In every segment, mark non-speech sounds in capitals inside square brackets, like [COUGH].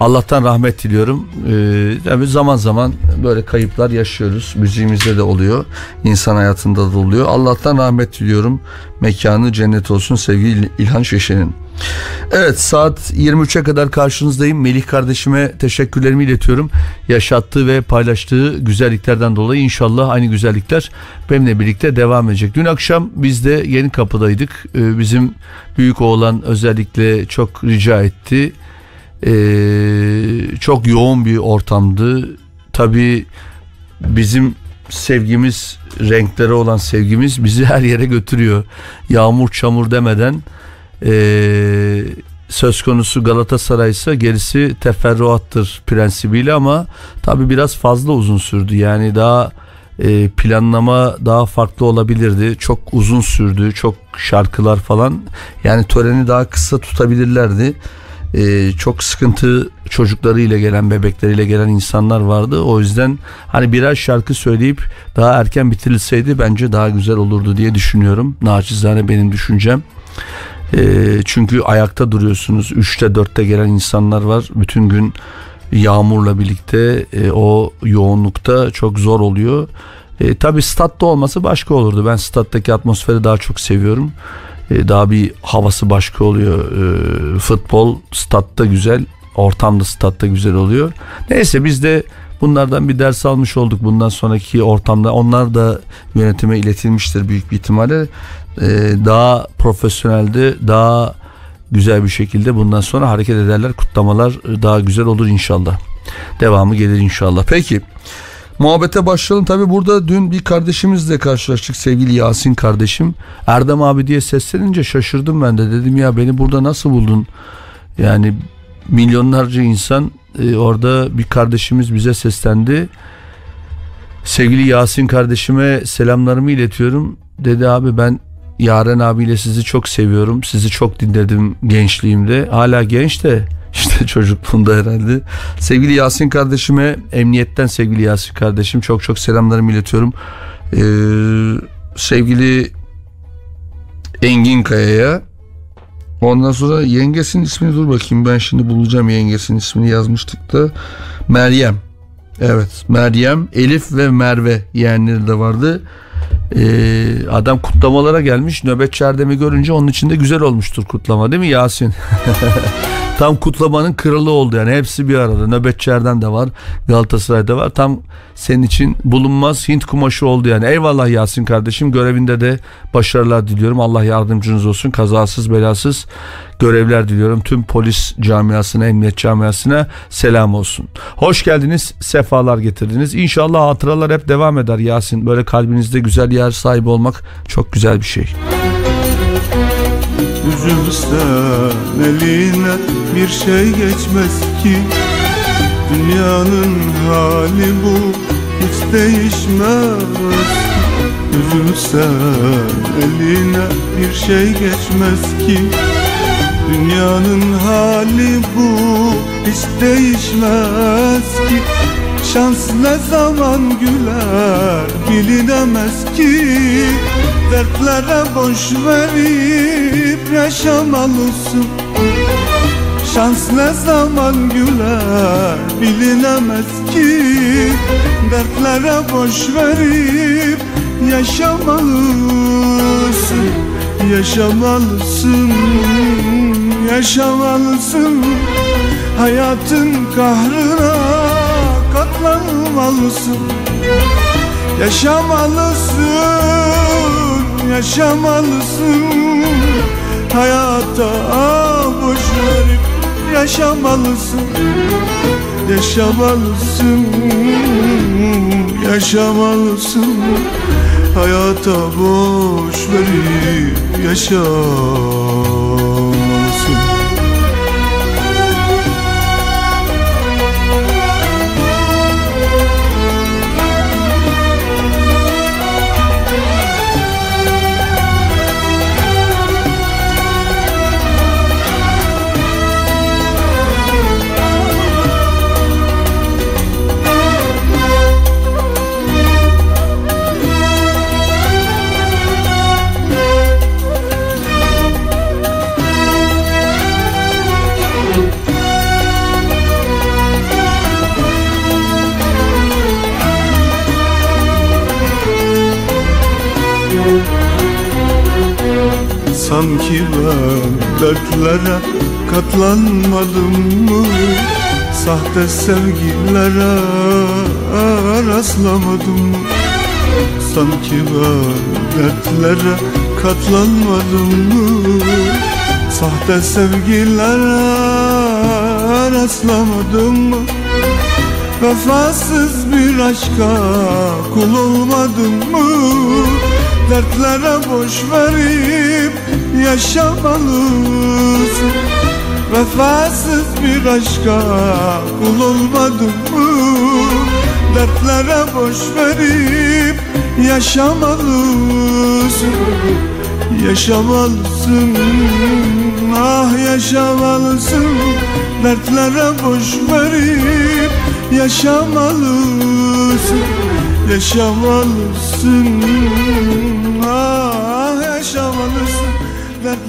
Allah'tan rahmet diliyorum. Ee, tabii zaman zaman böyle kayıplar yaşıyoruz. Müziğimizde de oluyor. İnsan hayatında da oluyor. Allah'tan rahmet diliyorum. Mekanı cennet olsun sevgili İlhan Şeşen'in. Evet saat 23'e kadar karşınızdayım. Melih kardeşime teşekkürlerimi iletiyorum. Yaşattığı ve paylaştığı güzelliklerden dolayı inşallah aynı güzellikler benimle birlikte devam edecek. Dün akşam biz de yeni kapıdaydık. Ee, bizim büyük oğlan özellikle çok rica etti. Ee, çok yoğun bir ortamdı. Tabii bizim sevgimiz, renklere olan sevgimiz bizi her yere götürüyor. Yağmur çamur demeden e, söz konusu Galatasaray ise gerisi teferruattır prensibiyle ama tabi biraz fazla uzun sürdü. Yani daha e, planlama daha farklı olabilirdi. Çok uzun sürdü. Çok şarkılar falan. Yani töreni daha kısa tutabilirlerdi. E, çok sıkıntı çocuklarıyla gelen bebekleriyle gelen insanlar vardı. O yüzden hani birer şarkı söyleyip daha erken bitirilseydi bence daha güzel olurdu diye düşünüyorum. Naçizane benim düşüncem. E, çünkü ayakta duruyorsunuz. 3'te 4'te gelen insanlar var. Bütün gün yağmurla birlikte e, o yoğunlukta çok zor oluyor. E, tabii statta olması başka olurdu. Ben stat'taki atmosferi daha çok seviyorum. E, daha bir havası başka oluyor. E, futbol statta güzel, ortamda statta güzel oluyor. Neyse biz de bunlardan bir ders almış olduk. Bundan sonraki ortamda onlar da yönetime iletilmiştir büyük bir ihtimalle. E, daha profesyonelde, daha güzel bir şekilde bundan sonra hareket ederler. Kutlamalar daha güzel olur inşallah. Devamı gelir inşallah. Peki. Muhabbete başlayalım. Tabi burada dün bir kardeşimizle karşılaştık sevgili Yasin kardeşim. Erdem abi diye seslenince şaşırdım ben de. Dedim ya beni burada nasıl buldun? Yani milyonlarca insan e, orada bir kardeşimiz bize seslendi. Sevgili Yasin kardeşime selamlarımı iletiyorum. Dedi abi ben Yaren abiyle sizi çok seviyorum. Sizi çok dinledim gençliğimde. Hala genç de işte [LAUGHS] çocukluğunda herhalde. Sevgili Yasin kardeşime, emniyetten sevgili Yasin kardeşim çok çok selamlarımı iletiyorum. Ee, sevgili Engin Kaya'ya Ondan sonra yengesinin ismini dur bakayım ben şimdi bulacağım yengesinin ismini yazmıştık da Meryem. Evet Meryem, Elif ve Merve yeğenleri de vardı. Ee, adam kutlamalara gelmiş nöbetçi Erdem'i görünce onun için de güzel olmuştur kutlama değil mi Yasin? [LAUGHS] Tam kutlamanın kralı oldu yani hepsi bir arada. Nöbetçilerden de var. Galatasaray'da var. Tam senin için bulunmaz Hint kumaşı oldu yani. Eyvallah Yasin kardeşim. Görevinde de başarılar diliyorum. Allah yardımcınız olsun. Kazasız belasız görevler diliyorum. Tüm polis camiasına, emniyet camiasına selam olsun. Hoş geldiniz. Sefalar getirdiniz. İnşallah hatıralar hep devam eder Yasin. Böyle kalbinizde güzel yer sahibi olmak çok güzel bir şey. Üzülsen eline bir şey geçmez ki. Dünyanın hali bu hiç değişmez Üzülsen eline bir şey geçmez ki. Dünyanın hali bu hiç değişmez ki Şans ne zaman güler bilinemez ki. Dertlere boş verip yaşamalısın. Şans ne zaman güler bilinemez ki. Dertlere boş verip yaşamalısın. Yaşamalısın, yaşamalısın. Hayatın kahrına katlanmalısın Yaşamalısın, yaşamalısın. Hayata boş verip yaşamalısın. Yaşamalısın, yaşamalısın. Hayata boş verip yaşamalısın Sanki ben dertlere katlanmadım mı? Sahte sevgilere rastlamadım. Mı Sanki ben dertlere katlanmadım mı? Sahte sevgilere rastlamadım mı? Vefasız bir aşka kul olmadım mı? Dertlere boş verip yaşamalısın Vefasız bir aşka kul olmadım mı? Dertlere boş verip yaşamalısın Yaşamalısın, ah yaşamalısın. Dertlere boş verip yaşamalısın Yaşamalısın, ah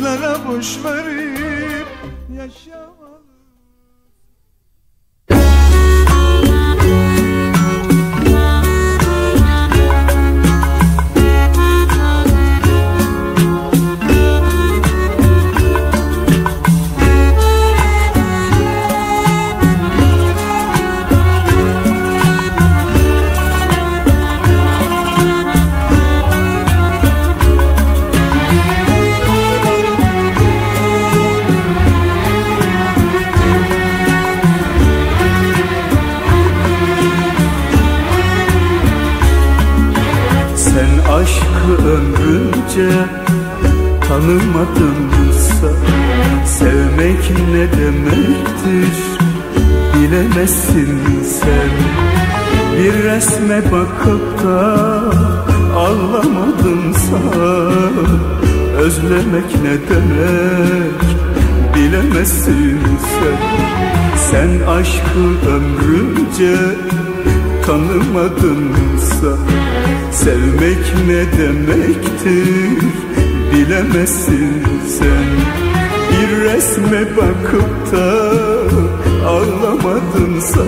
Dertlere boş verip ağlamadınsa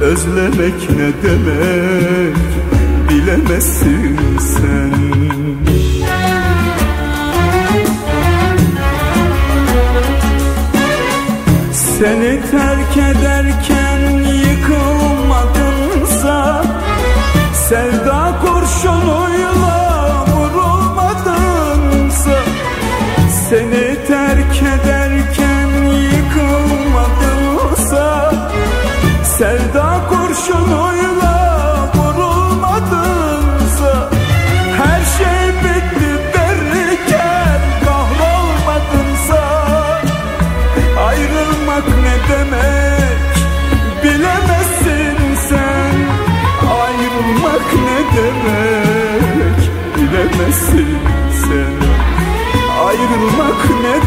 Özlemek ne demek bilemezsin sen. Seni terk ederken yıkılmadınsa Sevda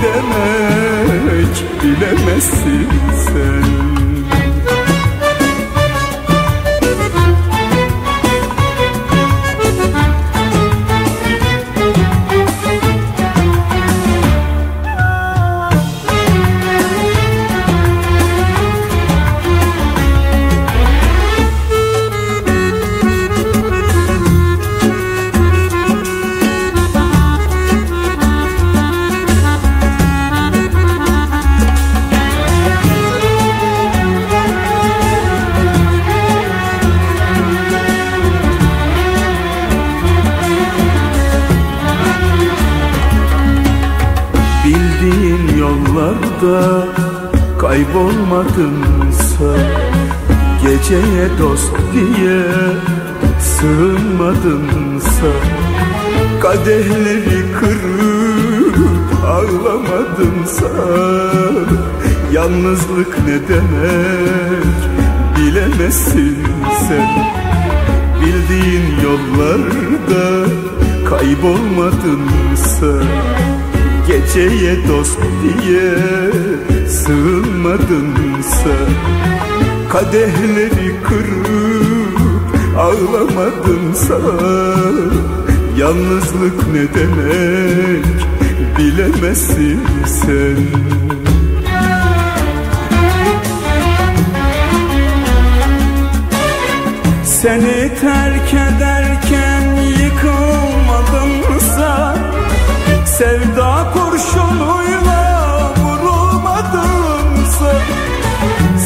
demek bilemezsin sen kaybolmadınsa Geceye dost diye sığınmadınsa Kadehleri kırıp ağlamadınsa Yalnızlık ne demek bilemezsin sen. Bildiğin yollarda kaybolmadınsa Geceye dost diye sığınmadınsa Kadehleri kırıp ağlamadınsa Yalnızlık ne demek bilemezsin sen. Seni terk ederken yıkılmadımsa Sevda kurşunuyla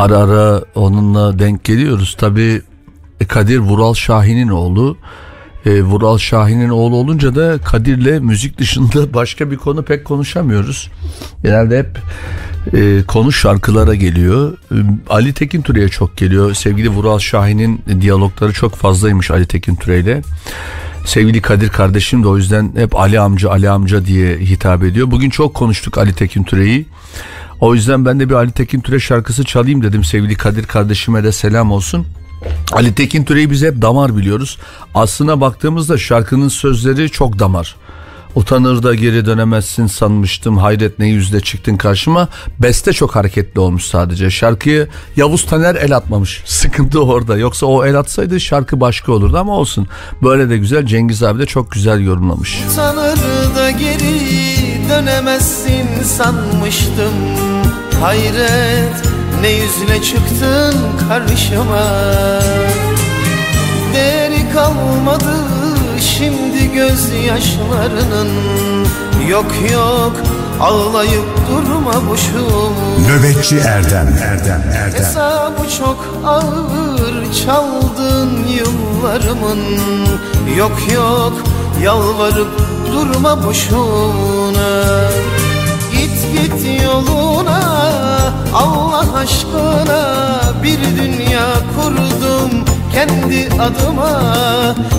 Ara ara onunla denk geliyoruz. Tabi e, Kadir Vural Şahin'in oğlu. E, Vural Şahin'in oğlu olunca da Kadir'le müzik dışında [LAUGHS] başka bir konu pek konuşamıyoruz. Genelde hep e, konu şarkılara geliyor. E, Ali Tekin Türe'ye çok geliyor. Sevgili Vural Şahin'in diyalogları çok fazlaymış Ali Tekin Türe ile. Sevgili Kadir kardeşim de o yüzden hep Ali amca Ali amca diye hitap ediyor. Bugün çok konuştuk Ali Tekin Türe'yi. O yüzden ben de bir Ali Tekin Türe şarkısı çalayım dedim. Sevgili Kadir kardeşime de selam olsun. Ali Tekin Türe'yi biz hep damar biliyoruz. Aslına baktığımızda şarkının sözleri çok damar. Utanır da geri dönemezsin sanmıştım hayret ne yüzde çıktın karşıma. Beste çok hareketli olmuş sadece. Şarkıyı Yavuz Taner el atmamış. Sıkıntı orada. Yoksa o el atsaydı şarkı başka olurdu ama olsun. Böyle de güzel. Cengiz abi de çok güzel yorumlamış. Utanır da geri dönemezsin sanmıştım. Hayret ne yüzle çıktın karşıma. Değeri kalmadı şimdi gözyaşlarının. Yok yok ağlayıp durma boşum. Nöbetçi Erdem Erdem Erdem. Hesabı çok ağır çaldın yıllarımın. Yok yok yalvarıp durma boşuna. Git git yoluna Allah aşkına bir dünya kurdum kendi adıma.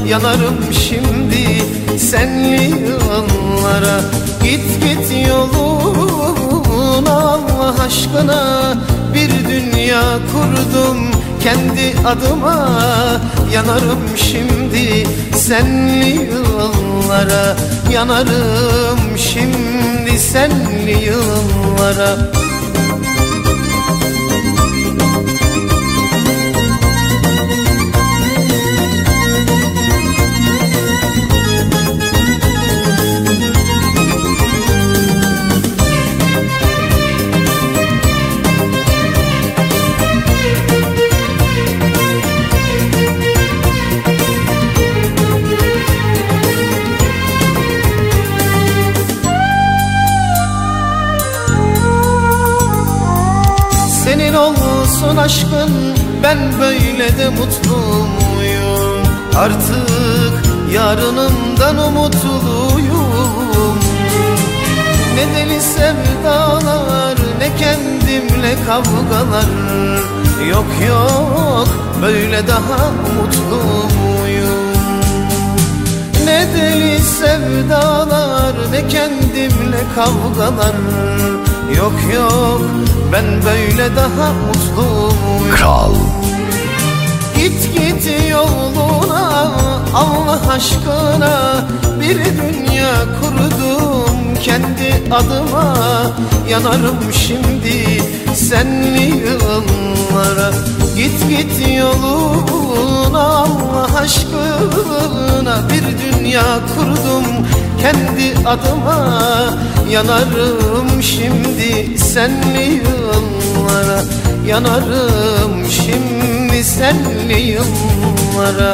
Yanarım şimdi senli yıllara Git git yoluna Allah aşkına. Bir dünya kurdum kendi adıma. Yanarım şimdi senli yıllara Yanarım şimdi senli yıllara aşkın ben böyle de mutlu muyum? Artık yarınımdan umutluyum. Ne deli sevdalar ne kendimle kavgalar. Yok yok böyle daha mutlu muyum? Ne deli sevdalar ne kendimle kavgalar. Yok yok ben böyle daha mutluyum. Kral. Git git yoluna Allah aşkına Bir dünya kurdum kendi adıma. Yanarım şimdi senli yıllara. Git git yoluna Allah aşkına Bir dünya kurdum kendi adıma Yanarım. Şimdi senli yıllara Yanarım? Şimdi senli yıllara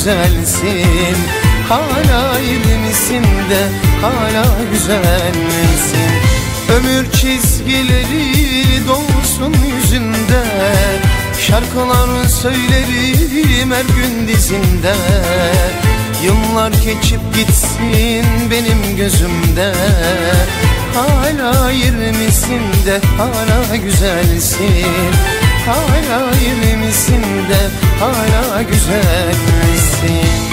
Güzelsin. Hala misin de hala güzelsin. Ömür çizgileri dolsun yüzünde. Şarkılar söylerim her gün dizinde. Yıllar geçip gitsin benim gözümde. Hala misin de hala güzelsin. Hala misin de hala güzelsin Ne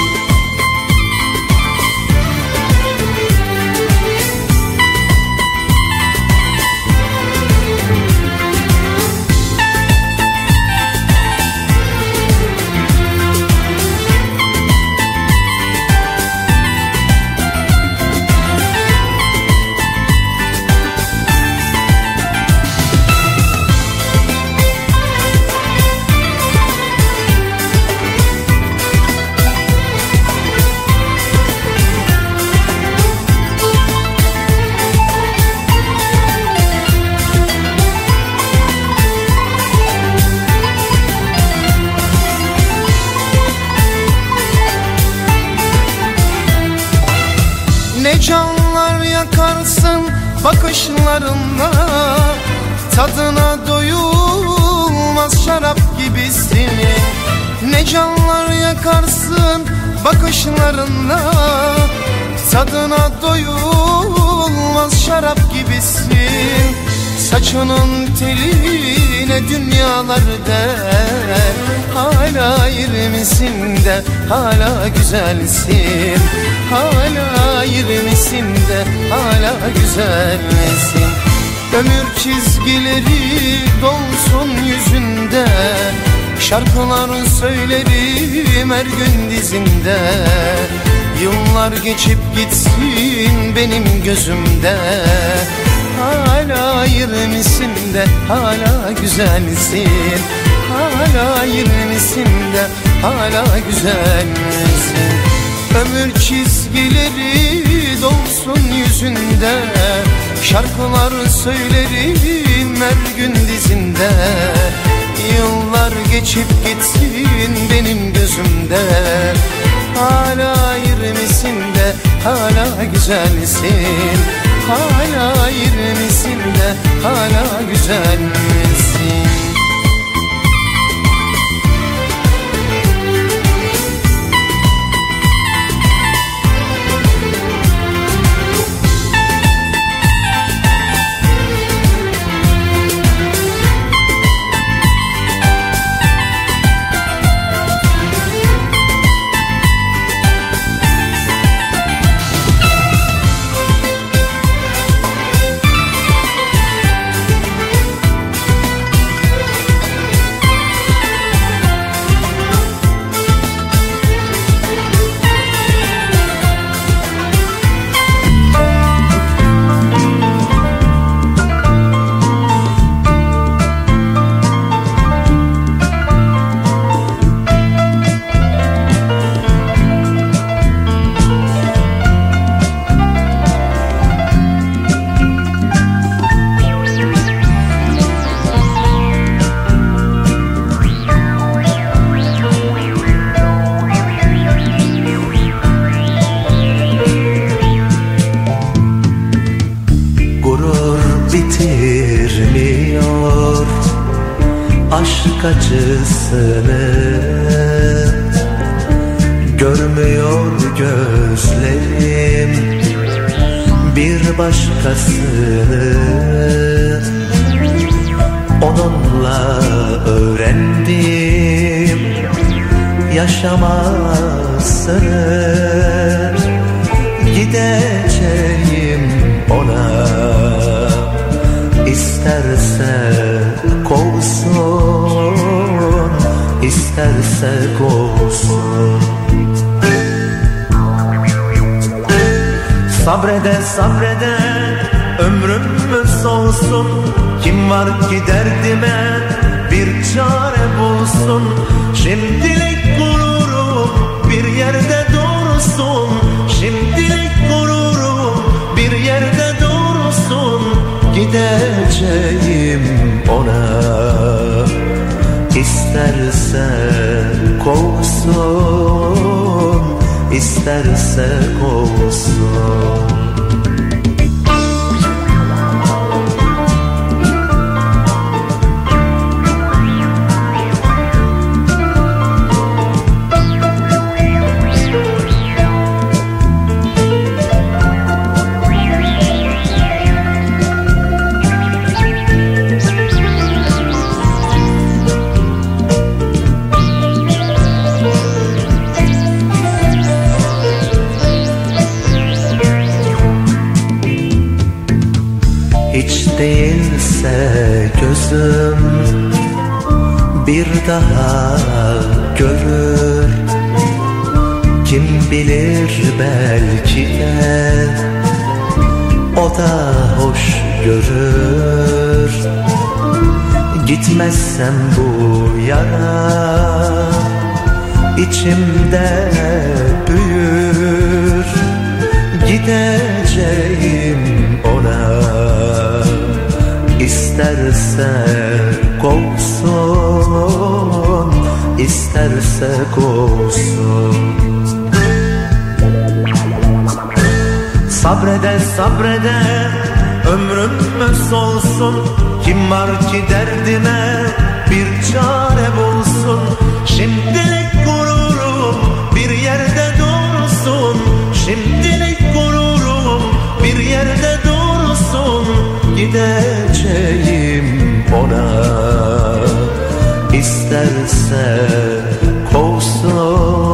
bakışlarınla Tadına doyulmaz şarap gibisin. Saçının teline dünyalar der Hala misin de hala güzelsin. Hala misin de hala güzelsin Ömür çizgileri dolsun yüzünde Şarkılar söylerim her gün dizinde. Yıllar geçip gitsin benim gözümde. Hala misin de hala güzelsin Hala misin de hala güzelsin Ömür çizgileri dolsun yüzünde. Şarkılar söylerim her gün dizinde Yıllar geçip gitsin benim gözümde. Hala misin de hala güzelsin. Hala misin de hala güzelsin acısını Görmüyor gözlerim bir başkasını. Onunla öğrendim yaşamasını. Gideceğim ona İsterse kovsun isterse kovsun Sabrede sabrede ömrümüz olsun. Kim var ki derdime bir çare bulsun? Şimdilik gururum bir yerde dursun Şimdilik gururum bir yerde dursun Gideceğim ona İsterse kovsun isterse kovsun daha görür. Kim bilir belki de o da hoş görür. Gitmezsem bu yara içimde büyür. Gideceğim ona. İsterse isterse kovsun. Sabrede sabrede ömrümüz olsun. Kim var ki derdime bir çare bulsun? Şimdilik gururum bir yerde dursun. Şimdilik gururum bir yerde dursun. Gideceğim ona İsterse kovsun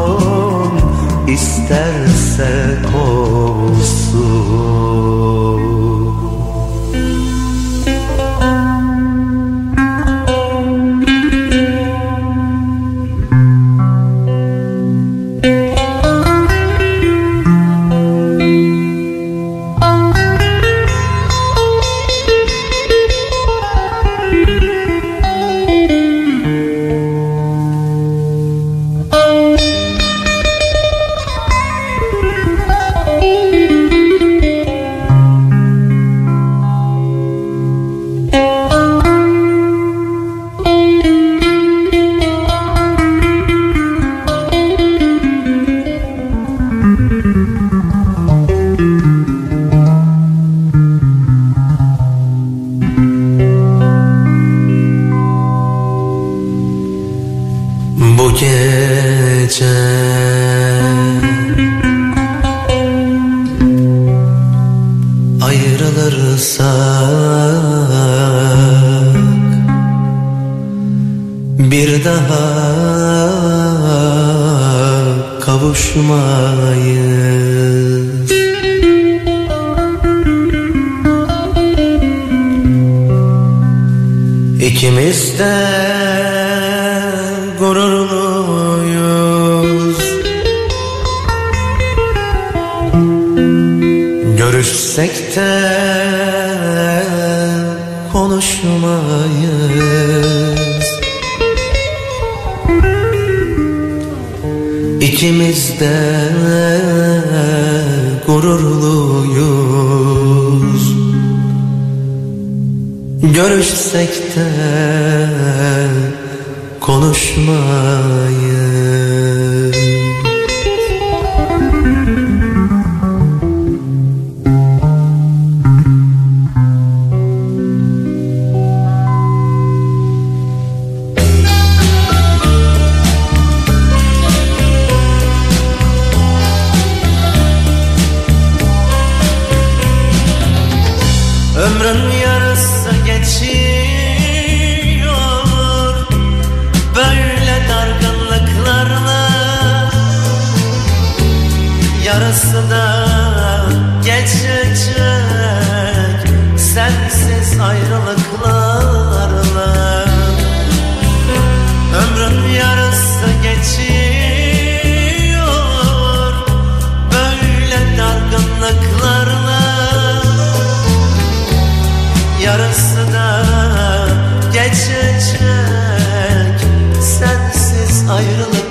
little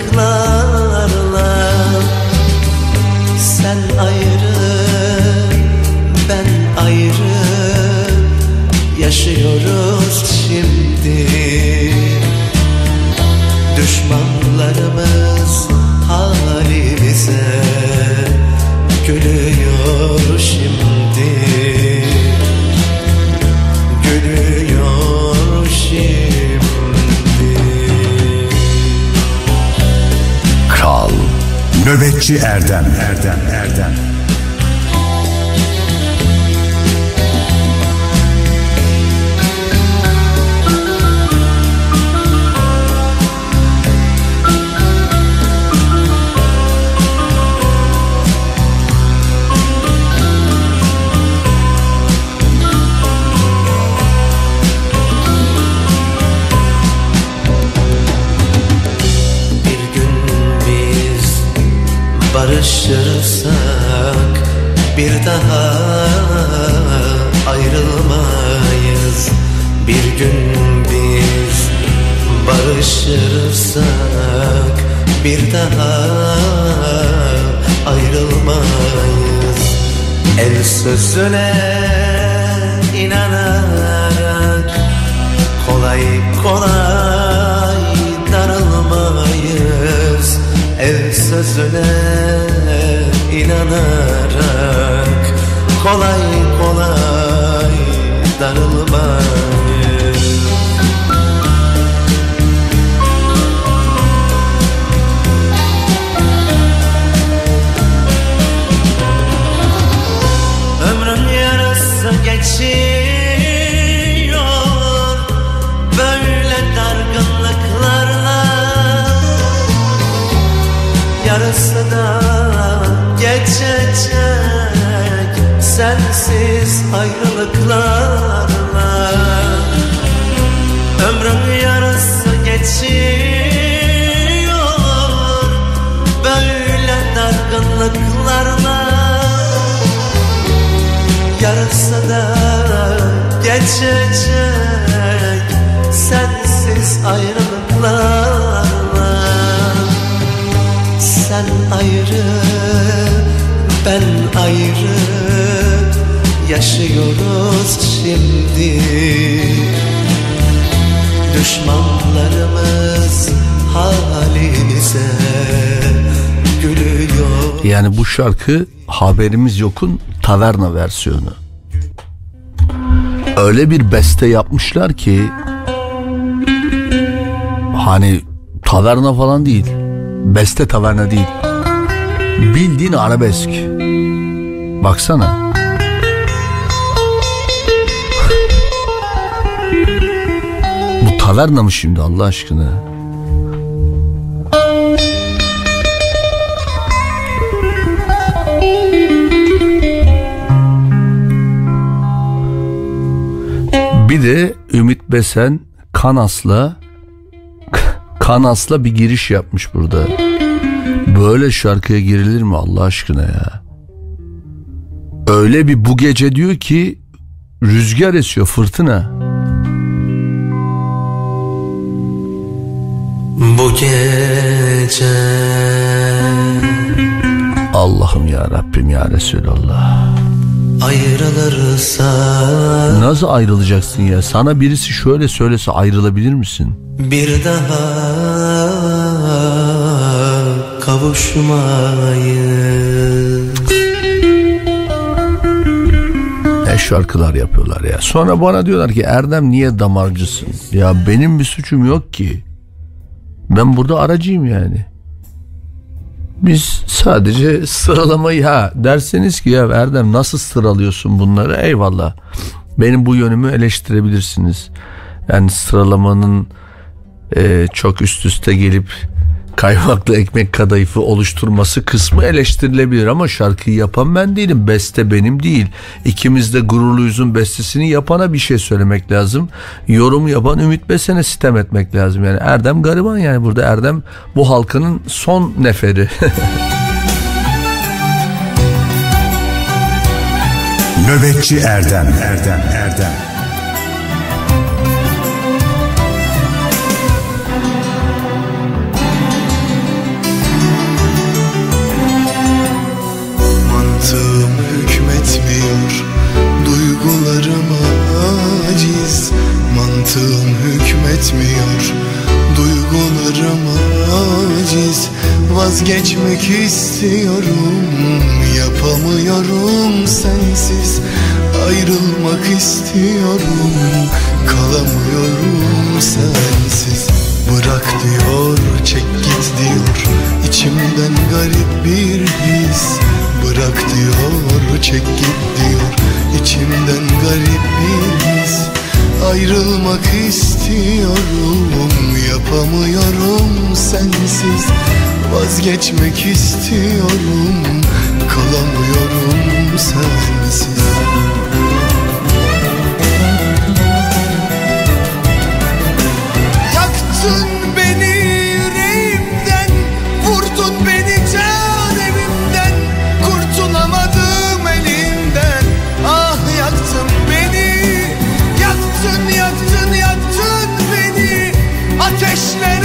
Nöbetçi Erdem. Erdem sözüne inanarak kolay kolay darılmayız. El sözüne inanarak kolay Ayrılıklarla Ömrün yarısı geçiyor Böyle dargınlıklarla. Yarısı da geçecek Sensiz ayrılıklarla. Sen ayrı, ben ayrı Yaşıyoruz şimdi Düşmanlarımız halimize gülüyor Yani bu şarkı haberimiz yokun taverna versiyonu. Öyle bir beste yapmışlar ki hani taverna falan değil. Beste taverna değil. Bildiğin arabesk. Baksana. Taverna mı şimdi Allah aşkına? Bir de Ümit Besen Kanas'la Kanas'la bir giriş yapmış burada. Böyle şarkıya girilir mi Allah aşkına ya? Öyle bir bu gece diyor ki rüzgar esiyor fırtına. Bu gece Allah'ım ya Rabbim ya Resulallah. ayrılırsa Nasıl ayrılacaksın ya? Sana birisi şöyle söylese ayrılabilir misin? bir daha kavuşmayız. Ne şarkılar yapıyorlar ya. Sonra bana diyorlar ki Erdem niye damarcısın? Ya benim bir suçum yok ki. Ben burada aracıyım yani. Biz sadece sıralamayı ha derseniz ki ya Erdem nasıl sıralıyorsun bunları eyvallah. Benim bu yönümü eleştirebilirsiniz. Yani sıralamanın e, çok üst üste gelip kaymaklı ekmek kadayıfı oluşturması kısmı eleştirilebilir ama şarkıyı yapan ben değilim. Beste benim değil. İkimiz de gururluyuzun bestesini yapana bir şey söylemek lazım. Yorum yapan Ümit Besen'e sitem etmek lazım. Yani Erdem gariban yani burada Erdem bu halkının son neferi. [LAUGHS] Nöbetçi Erdem Erdem Erdem Mantığım hükmetmiyor Duygularıma aciz. Vazgeçmek istiyorum Yapamıyorum sensiz. Ayrılmak istiyorum Kalamıyorum sensiz. Bırak diyor çek git diyor İçimden garip bir his. Bırak diyor çek git diyor İçimden garip bir his Ayrılmak istiyorum Yapamıyorum sensiz. Vazgeçmek istiyorum Kalamıyorum sensiz. Yaktın Ateşlere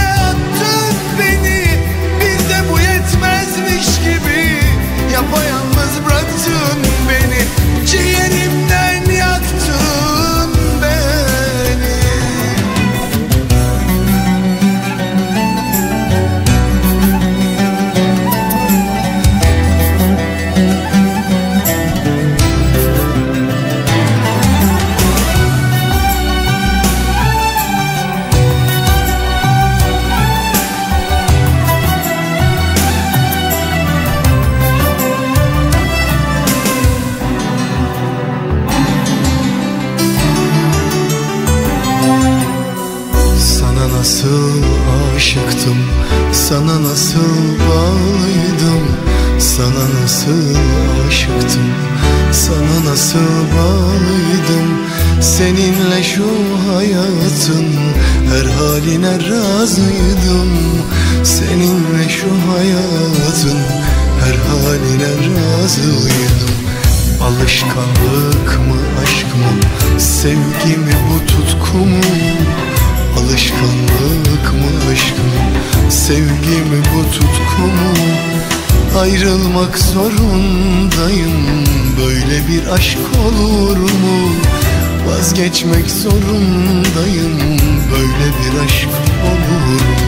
Sana nasıl bağlıydım? Sana nasıl aşıktım? Sana nasıl bağlıydım? Seninle şu hayatın Her haline razıydım. Seninle şu hayatın Her haline razıydım. Alışkanlık mı aşk mı? Sevgi mi bu tutku mu Alışkanlık mı aşk mı Sevgi mi bu tutku mu? Ayrılmak zorundayım. Böyle bir aşk olur mu? Vazgeçmek zorundayım. Böyle bir aşk olur mu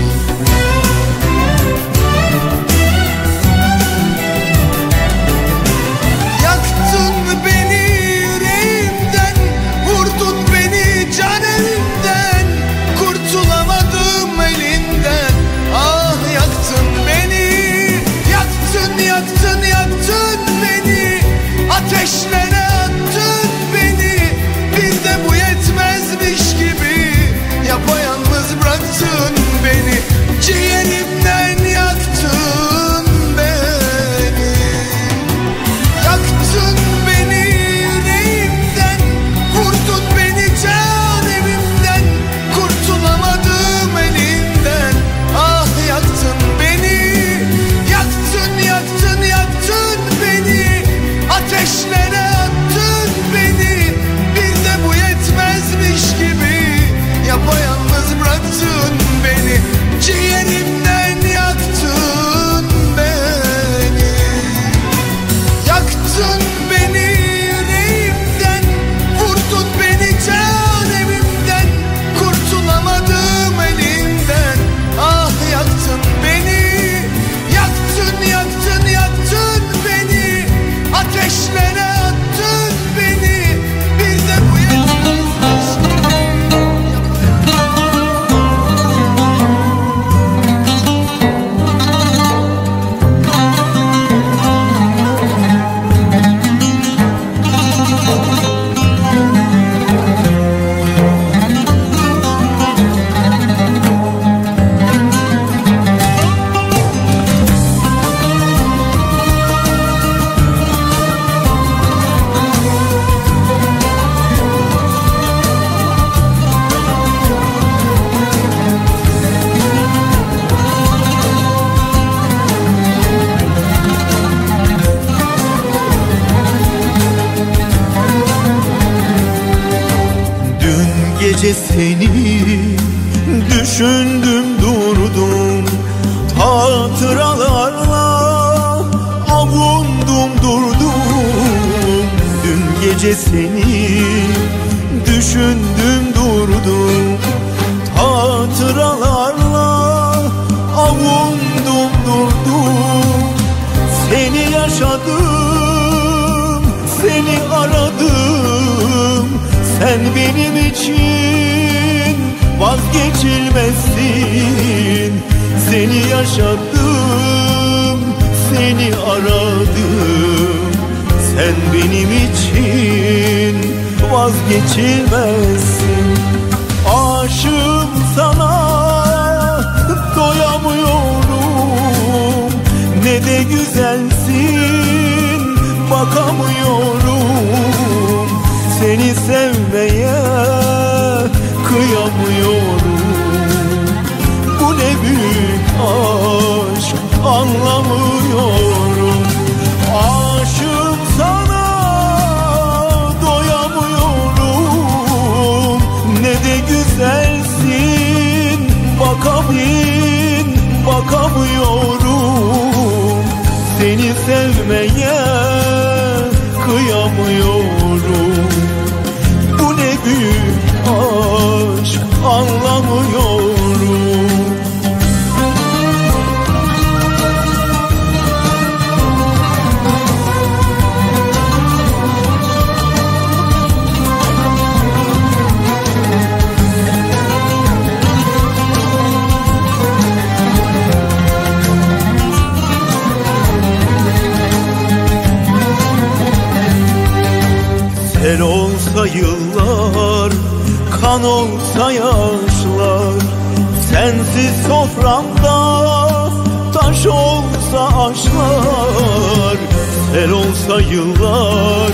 olsa yıllar,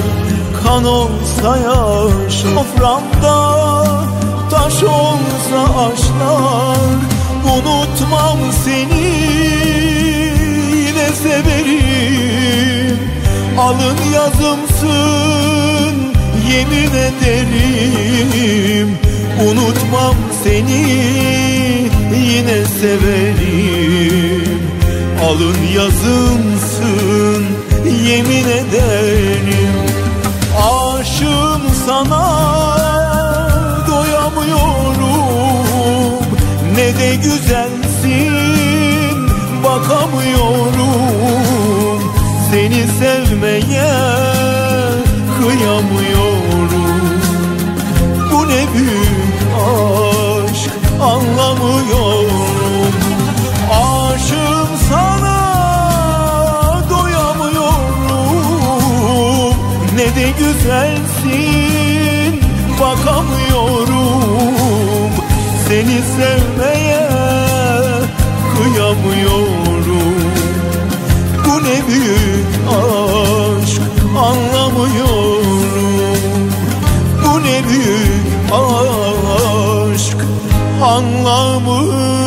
kan olsa yaşlar Soframda taş olsa aşklar. Unutmam seni yine severim? Alın yazımsın yemin ederim. Unutmam seni yine severim. Alın yazımsın yemin ederim. Aşığım sana doyamıyorum. Ne de güzelsin bakamıyorum. Seni sevmeye güzelsin bakamıyorum. Seni sevmeye kıyamıyorum. Bu ne büyük aşk anlamıyorum. Bu ne büyük aşk anlamıyorum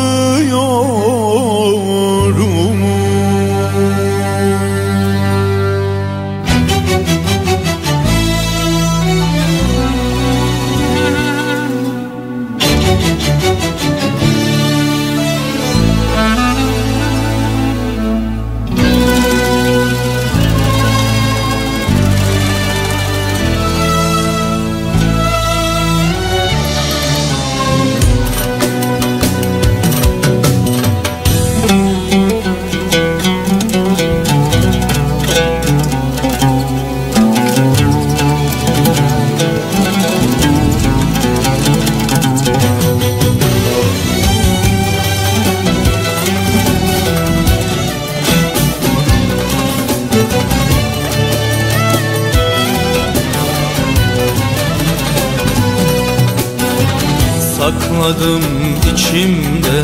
Sakladım içimde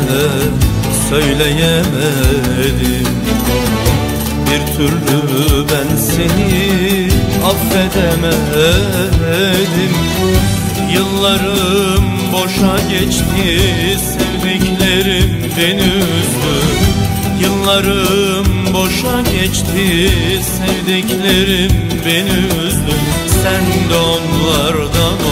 söyleyemedim. Bir türlü ben seni affedemedim. Yıllarım boşa geçti sevdiklerim beni üzdü. Yıllarım boşa geçti sevdiklerim beni üzdü. Sen de onlardan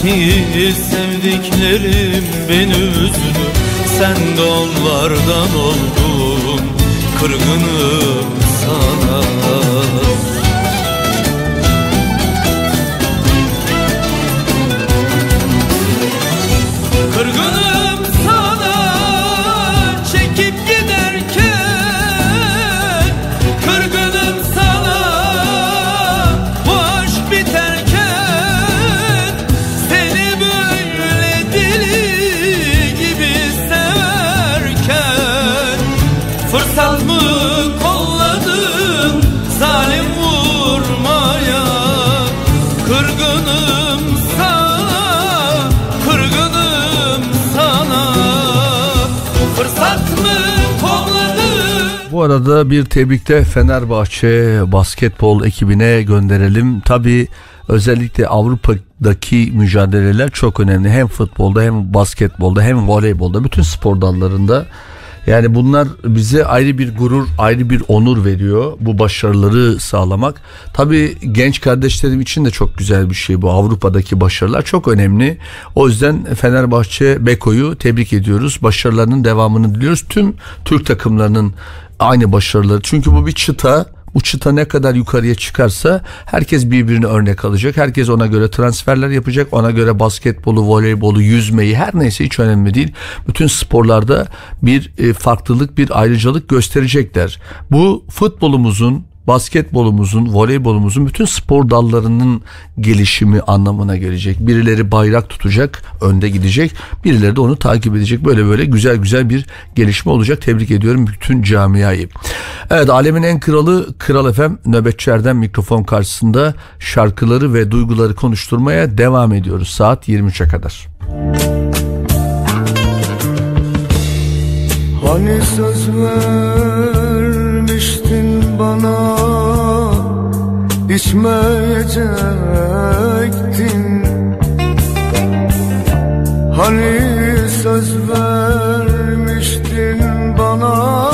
sevdiklerim bir tebrikte Fenerbahçe basketbol ekibine gönderelim. Tabi özellikle Avrupa'daki mücadeleler çok önemli. Hem futbolda hem basketbolda hem voleybolda bütün spor dallarında. Yani bunlar bize ayrı bir gurur, ayrı bir onur veriyor bu başarıları sağlamak. Tabii genç kardeşlerim için de çok güzel bir şey bu. Avrupa'daki başarılar çok önemli. O yüzden Fenerbahçe Beko'yu tebrik ediyoruz. Başarılarının devamını diliyoruz. Tüm Türk takımlarının aynı başarıları. Çünkü bu bir çıta. Bu çıta ne kadar yukarıya çıkarsa herkes birbirine örnek alacak. Herkes ona göre transferler yapacak. Ona göre basketbolu, voleybolu, yüzmeyi her neyse hiç önemli değil. Bütün sporlarda bir e, farklılık, bir ayrıcalık gösterecekler. Bu futbolumuzun basketbolumuzun, voleybolumuzun bütün spor dallarının gelişimi anlamına gelecek. Birileri bayrak tutacak, önde gidecek. Birileri de onu takip edecek. Böyle böyle güzel güzel bir gelişme olacak. Tebrik ediyorum bütün camiayı. Evet alemin en kralı Kral FM nöbetçilerden mikrofon karşısında şarkıları ve duyguları konuşturmaya devam ediyoruz. Saat 23'e kadar. Hani söz vermiştin bana içmeyecektin Hani söz vermiştin bana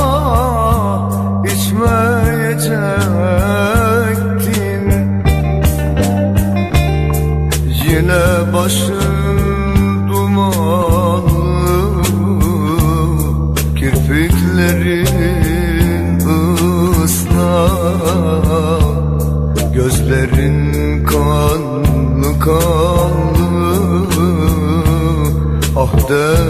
Ah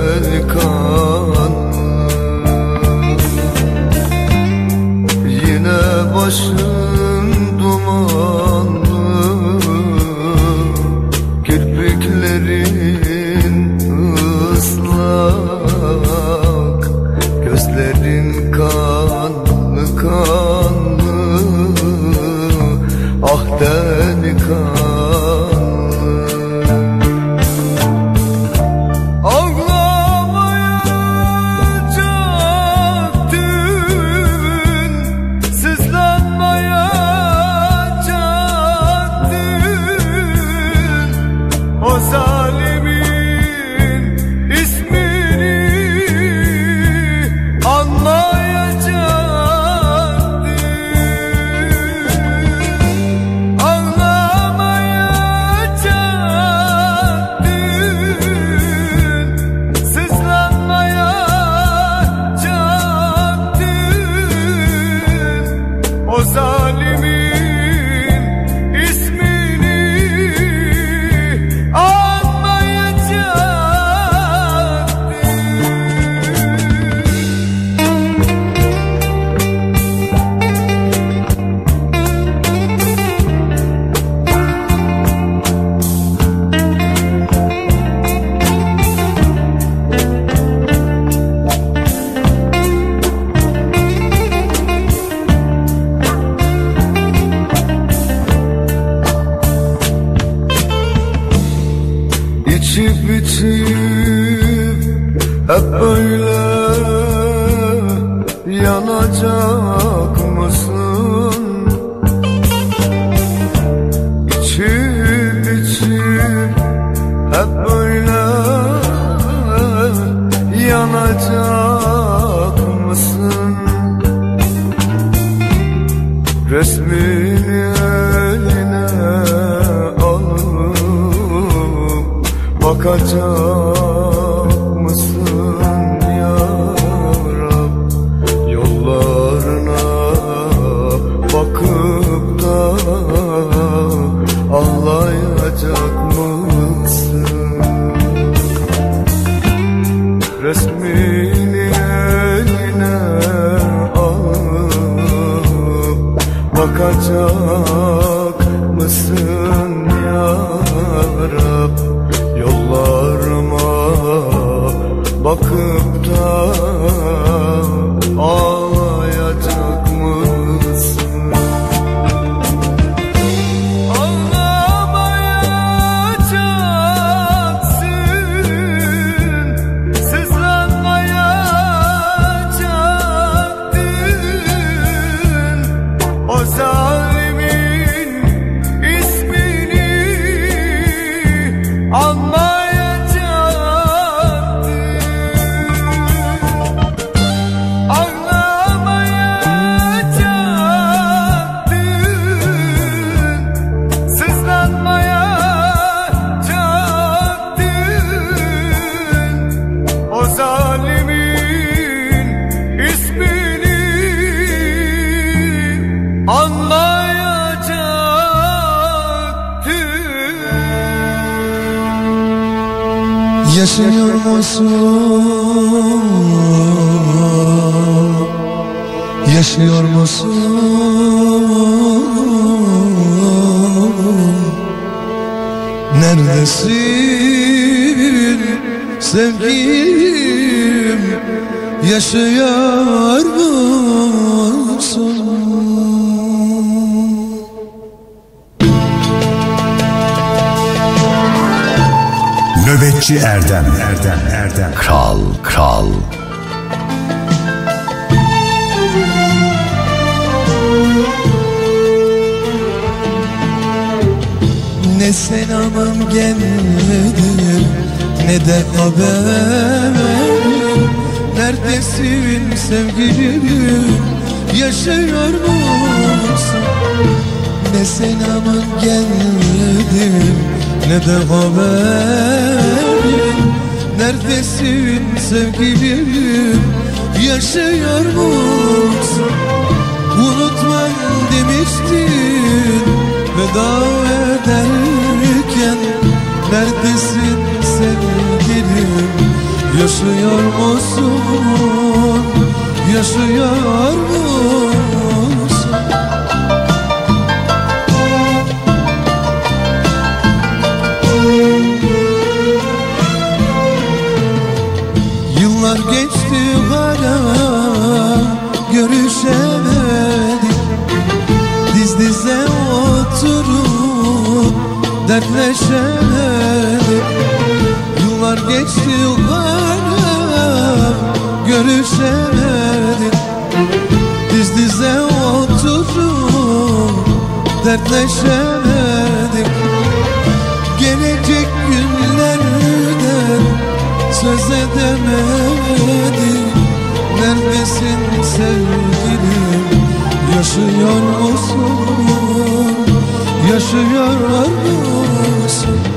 Yaşıyor musun? Nöbetçi Erdem Erdem Erdem Kral, kral. Ne selamım gelir ne de haber Neredesin sevgilim yaşıyor musun? Ne selamın geldi ne de haber Neredesin sevgilim? Yaşıyor musun? Unutmam demiştin veda ederken. Neredesin sevgilim yaşıyor musun? Yaşıyor musun? Yıllar geçti hala görüşemedik Diz dize oturup dertleşemedik Yıllar geçti görüşemedik Diz dize oturup dertleşemedik Gelecek günlerden söz edemedik Neredesin sevgilim? Yaşıyor musun? Yaşıyor musun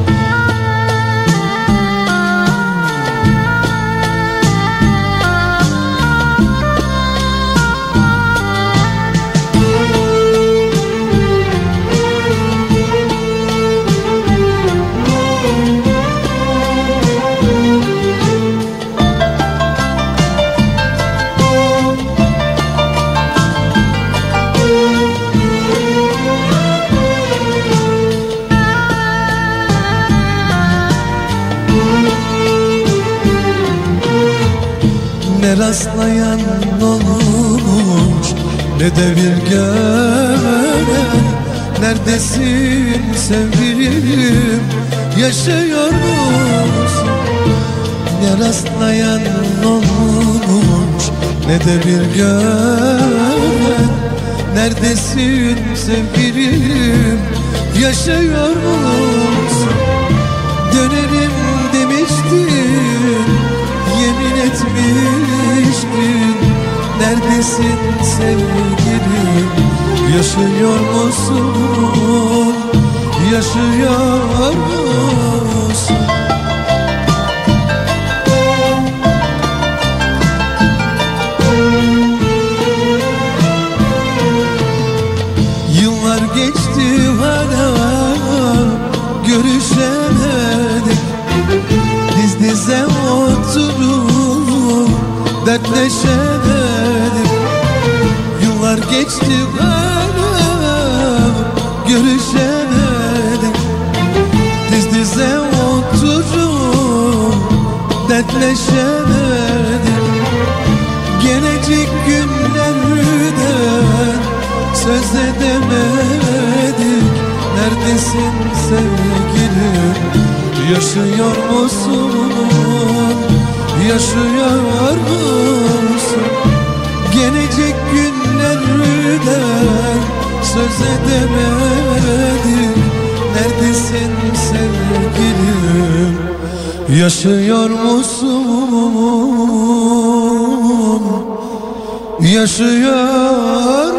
rastlayan olmuş. Ne de bir gören Neredesin sevgilim? Yaşıyor musun? Ne rastlayan ne de bir gören Neredesin sevgilim? Yaşıyor musun? Dönerim demiştin. Yemin etmiştin Neredesin sevgilim yaşıyor musun? Yaşıyor musun? Yıllar geçti hala görüşemedik Diz dize oturup dertleşemedik geçti hala görüşemedik Diz dize oturup dertleşemedik Gelecek günlerden söz edemedik. Neredesin sevgilim? Yaşıyor musun? Yaşıyor musun söz edemedik Neredesin sevgilim? Yaşıyor musun? Yaşıyor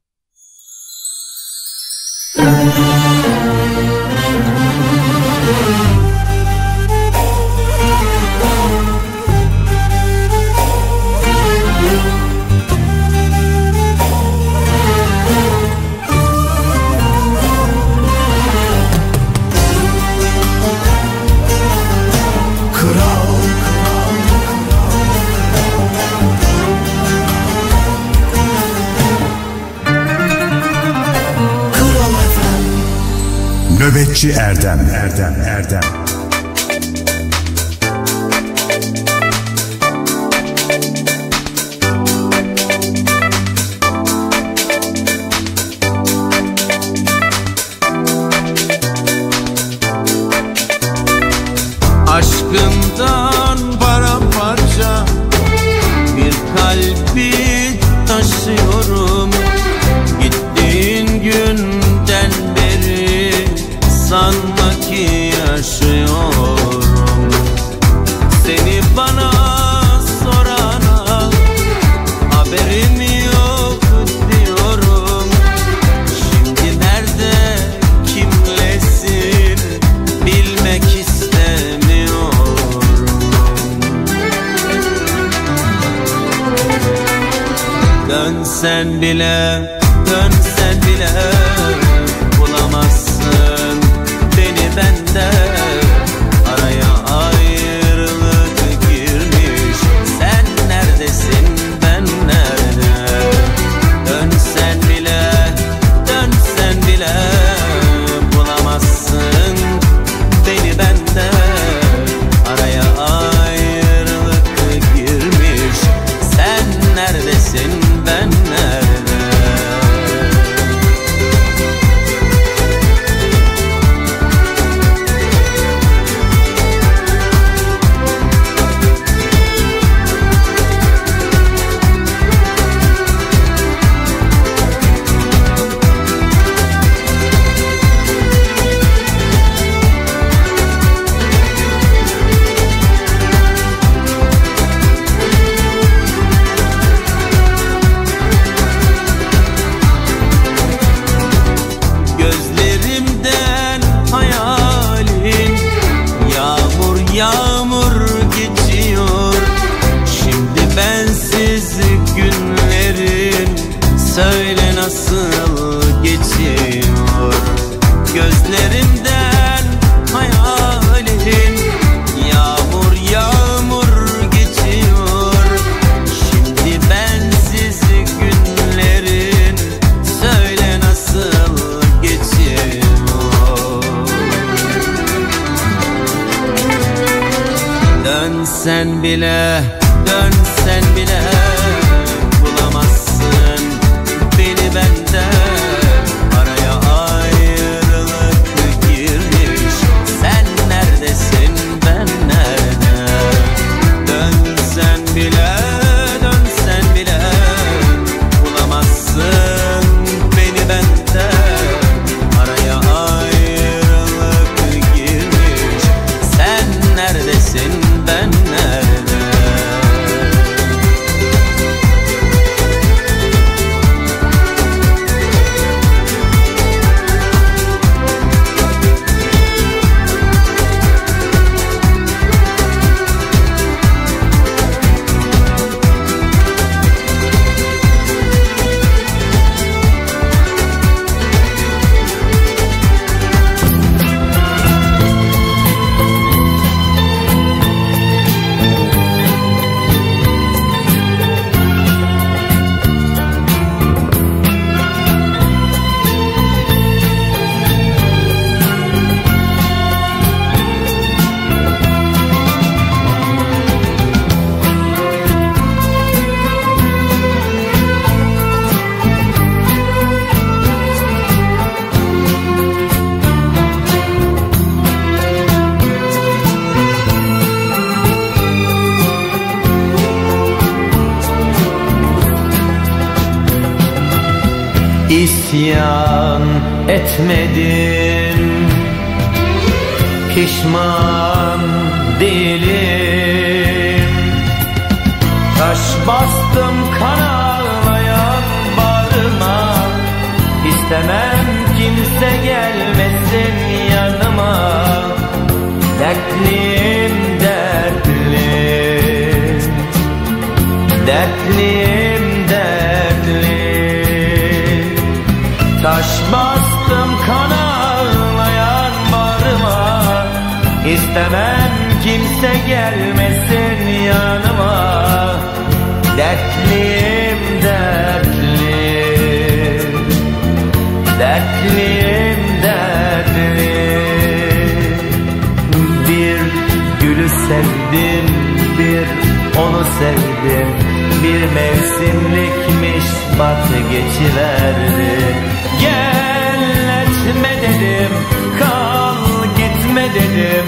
Bir mevsimlikmiş bak geçiverdi Gel etme dedim kal gitme dedim.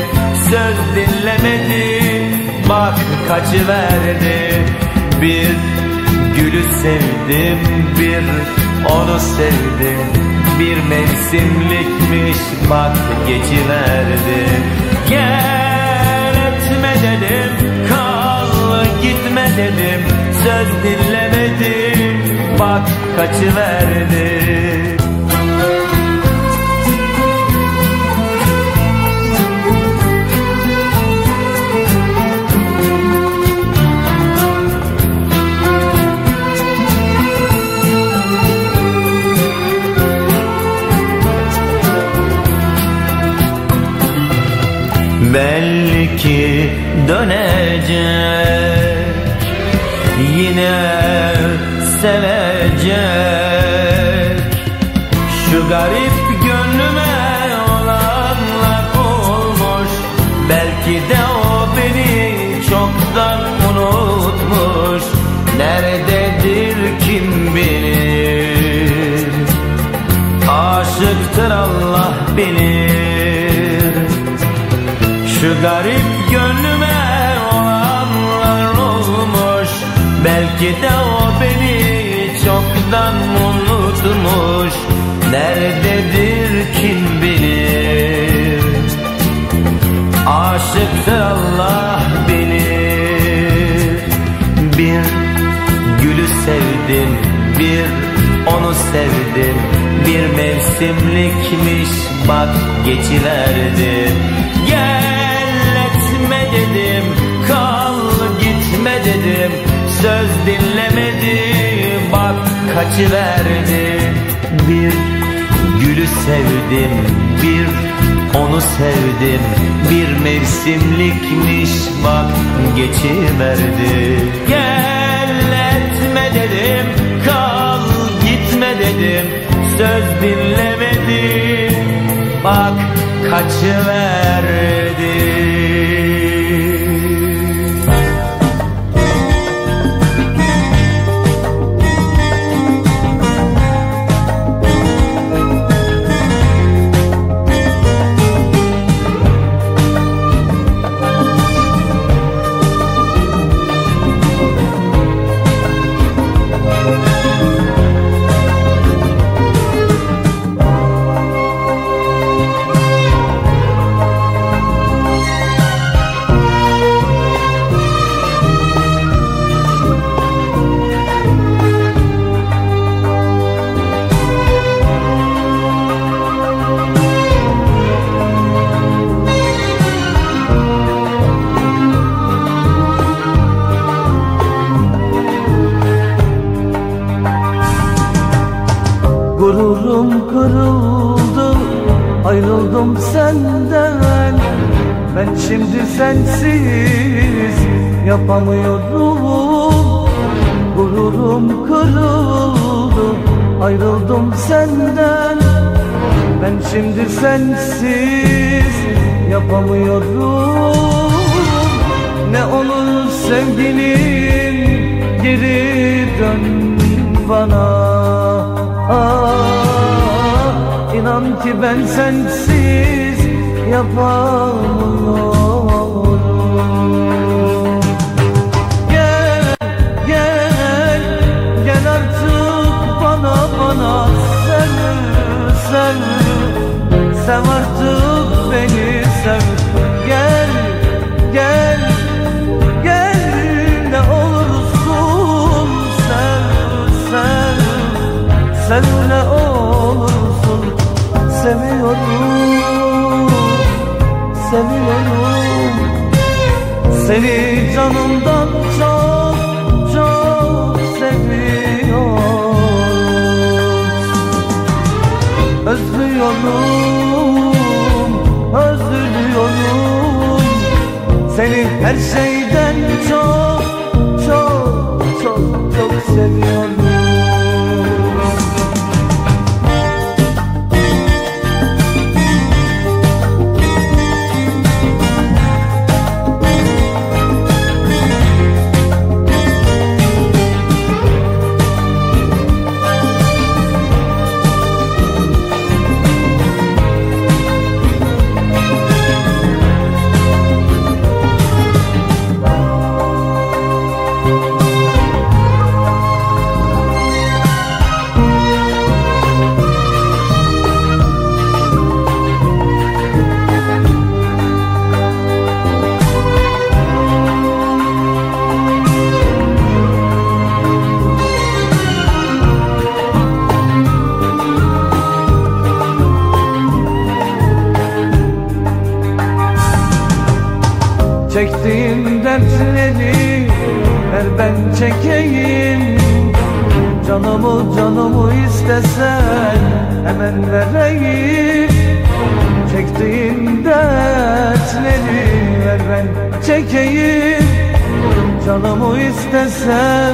Söz dinlemedi bak kaçıverdi. Bir gülü sevdim bir onu sevdim. Bir mevsimlikmiş bak geçiverdi Gel etme dedim gitme dedim Söz dinlemedi bak kaçıverdi. Belki dönecek sevecek. Şu garip gönlüme olanlar olmuş. Belki de o beni çoktan unutmuş. Nerededir kim bilir? Aşıktır Allah bilir. Şu garip gönlüme olanlar olmuş. Belki de o beni çoktan unutmuş Nerededir kim bilir? Aşıktır Allah bilir. Bir gülü sevdim bir onu sevdim. Bir mevsimlikmiş bak geçiverdi. Gel etme dedim kal gitme dedim. Söz dinlemedi bak kaçıverdi. Bir gülü sevdim bir onu sevdim. Bir mevsimlikmiş bak geçiverdi. Gel etme dedim kal gitme dedim. Söz dinlemedi bak kaçıverdi Yapamıyorum Gururum kırıldı Ayrıldım senden. Ben şimdi sensiz Yapamıyorum Ne olur sevgilim Geri dön bana. Ah, inan ki ben sensiz yapamıyorum Sev artık beni sev. Gel, gel, gel Ne olursun sev, sev. Sev ne olursun Seviyorum, seviyorum. Seni canımdan çok, çok seviyorum. Özlüyorum. Seni her şeyden çok çok çok çok seviyorum Çektiğim dertleri ver ben çekeyim. Canımı canımı istesen hemen vereyim. Çektiğim dertleri ver ben çekeyim. Canımı istesen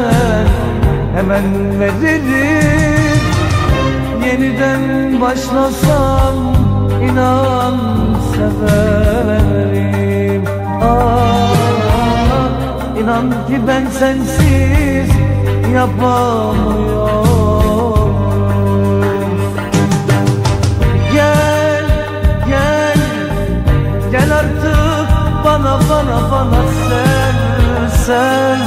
hemen veririm. Yeniden başlasam inan severim Ah, inan ki ben sensiz yapamıyorum. Gel, gel, gel artık bana bana bana sen, sen.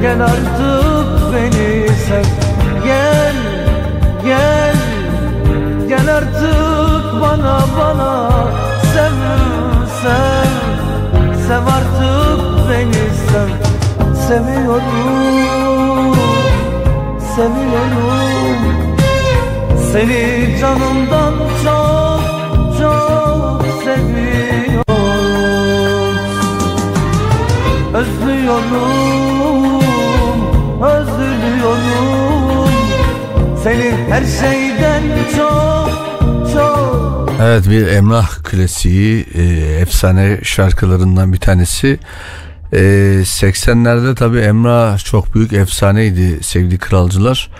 Gel artık beni sev Gel, gel, gel artık bana bana sev, sev Sev artık beni sev Seviyorum Seviyorum. Seni canımdan çok çok seviyorum. Özlüyorum Özlüyorum. Seni her şeyden çok çok Evet bir Emrah klasiği e, efsane şarkılarından bir tanesi. E, 80'lerde tabi Emrah çok büyük efsaneydi sevgili kralcılar.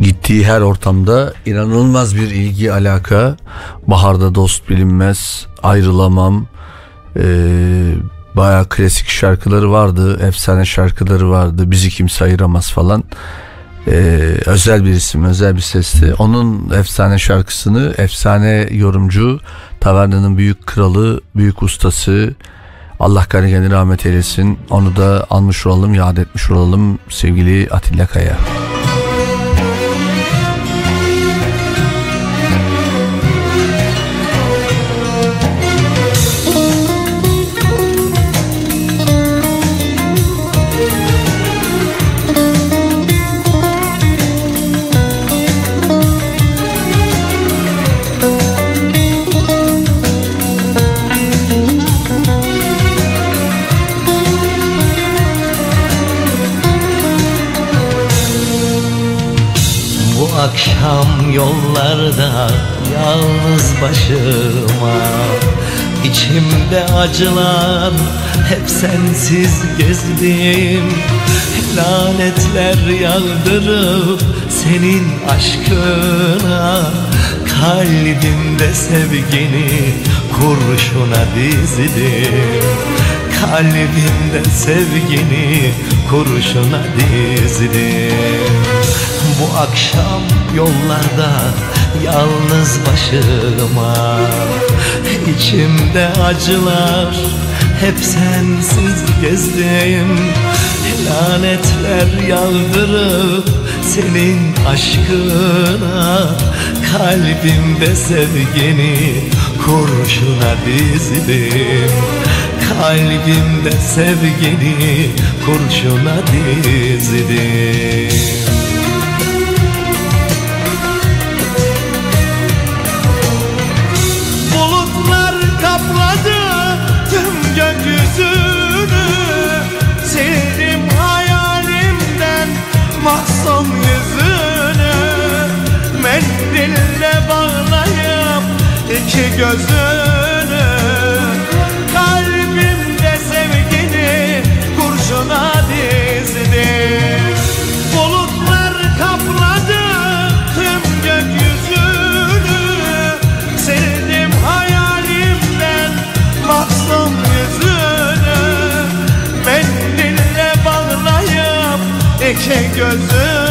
Gittiği her ortamda inanılmaz bir ilgi alaka. Baharda dost bilinmez, ayrılamam. E, bayağı klasik şarkıları vardı, efsane şarkıları vardı. Bizi kimse ayıramaz falan. Ee, özel bir isim, özel bir sesti. Onun efsane şarkısını efsane yorumcu, tavernanın büyük kralı, büyük ustası Allah gani rahmet eylesin. Onu da almış olalım, yad etmiş olalım sevgili Atilla Kaya. Akşam yollarda yalnız başıma. İçimde acılar hep sensiz gezdim. Lanetler yağdırıp senin aşkına Kalbimde sevgini kurşuna dizdim Kalbimde sevgini kurşuna dizdim Bu akşam yollarda yalnız başıma. İçimde acılar hep sensiz gezdim. Lanetler yağdırıp senin aşkına. Kalbimde sevgini kurşuna dizdim Kalbimde sevgini kurşuna dizdim Bulutlar kapladı tüm gökyüzünü. Sildim hayalimden mahzun yüzünü. Mendille bağlayıp iki gözünü iki gözünü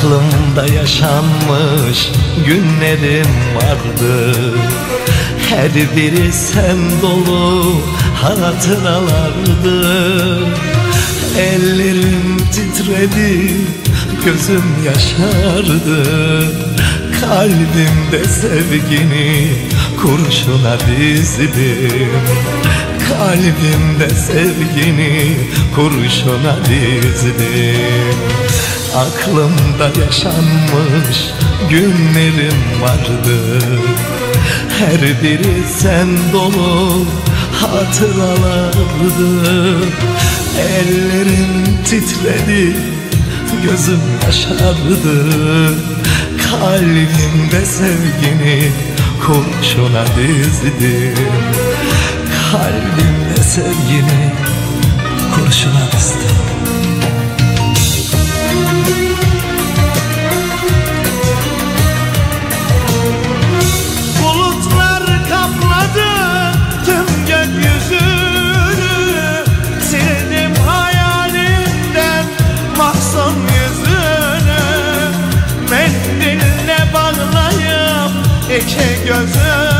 Aklımda yaşanmış günlerim vardı. Her biri sen dolu hatıralardı. Ellerim titredi, gözüm yaşardı. Kalbimde sevgini kurşuna dizdim. Kalbimde sevgini kurşuna dizdim Aklımda yaşanmış günlerim vardı. Her biri sen dolu hatıralardı. Ellerim titredi, gözüm yaşardı. Kalbimde sevgini kurşuna dizdim. Kalbimde sevgini kurşuna dizdim iki gözünü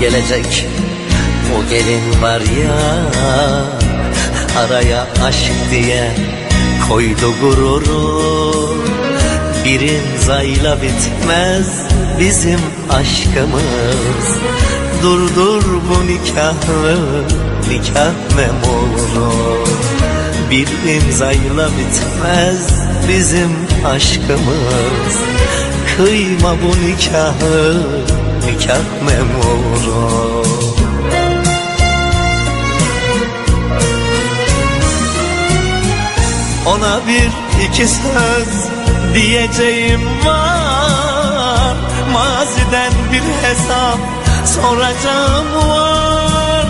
gelecek. O gelin var ya Araya aşk diye koydu gururu. Bir imzayla bitmez bizim aşkımız. Durdur bu nikahı nikah memuru. Bir imzayla bitmez bizim aşkımız. Kıyma bu nikahı nikah memuru. Ona bir iki söz diyeceğim var. Maziden bir hesap soracağım var.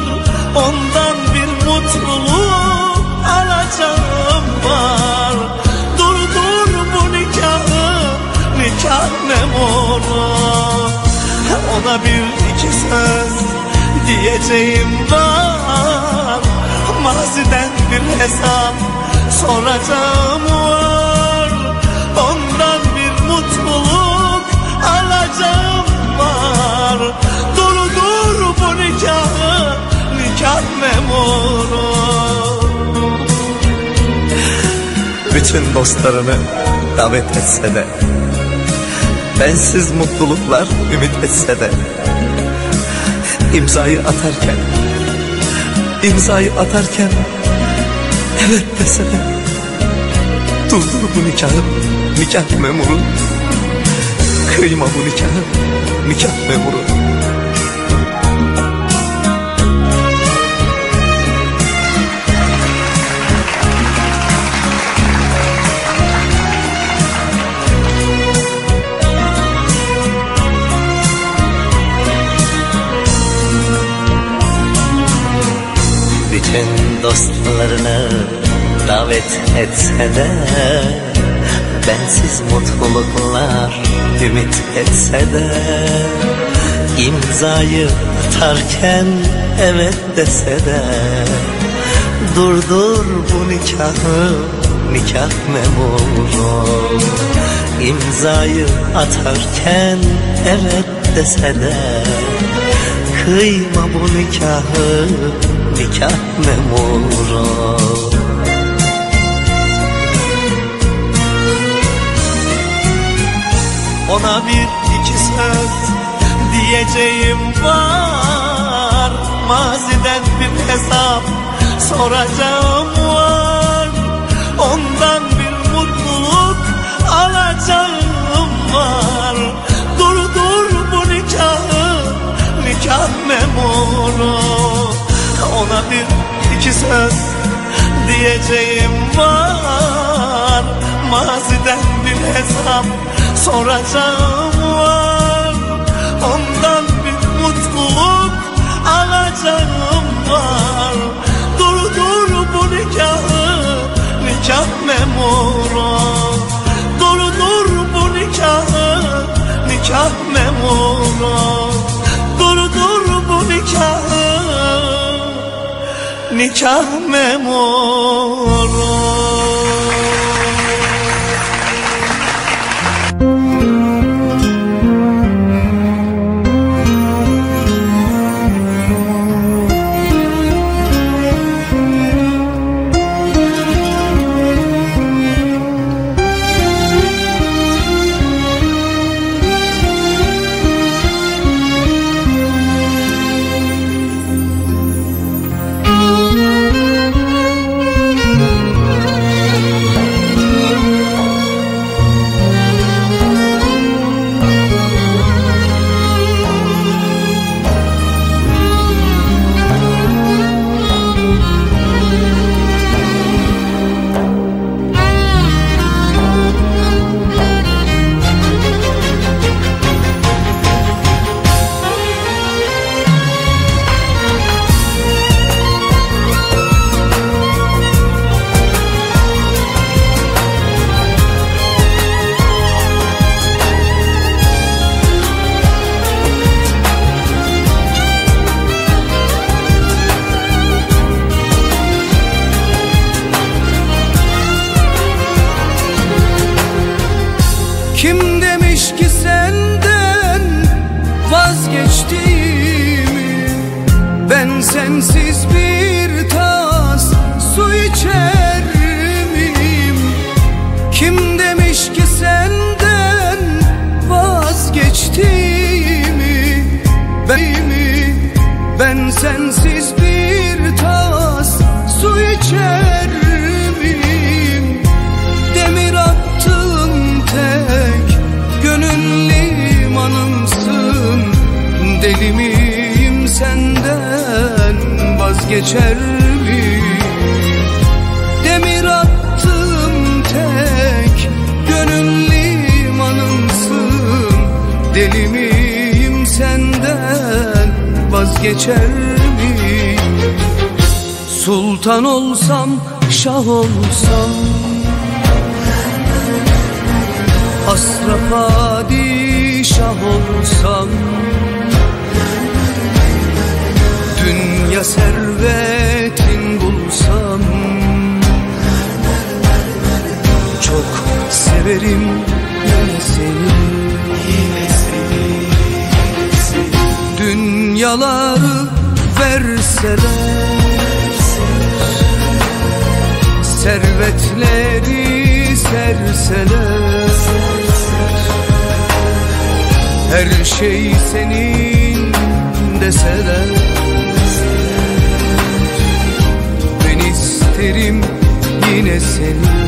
Ondan bir mutluluk alacağım var. Dur dur bu nikahı nikah memuru Ona bir iki söz diyeceğim var. Maziden bir hesap soracağım var. Ondan bir mutluluk alacağım var. Dur dur bu nikahı nikah memuru. Bütün dostlarını davet etse de Bensiz mutluluklar ümit etse de. İmzayı atarken imzayı atarken Evet dese de. Durdur bu nikahı Nikah memuru. Kıyma bu nikahı Nikah memuru dostlarını davet etse de Bensiz mutluluklar ümit etse de imzayı atarken evet dese de Durdur bu nikahı nikah memuru. İmzayı atarken evet dese de Kıyma bu nikahı nikah memuru. Ona bir iki söz diyeceğim var. Maziden bir hesap soracağım var. Ondan bir mutluluk alacağım var. Dur dur bu nikahı nikah memuru Ona bir iki söz diyeceğim var. Maziden bir hesap soracağım var. Ondan bir mutluluk alacağım var. Dur dur bu nikahı nikah memuru. Dur dur bu nikahı nikah memuru nikah memuru vazgeçtiğimi Ben sensiz bir tas su içer vazgeçer miyim Demir attığım tek gönül limanımsın. Deli miyim senden vazgeçer miyim Sultan olsam şah olsam. Asra padişah olsam Dünya servetin bulsam Çok severim yine seni. Dünyaları verseler Servetleri serseler. Her şey senin deseler isterim yine seni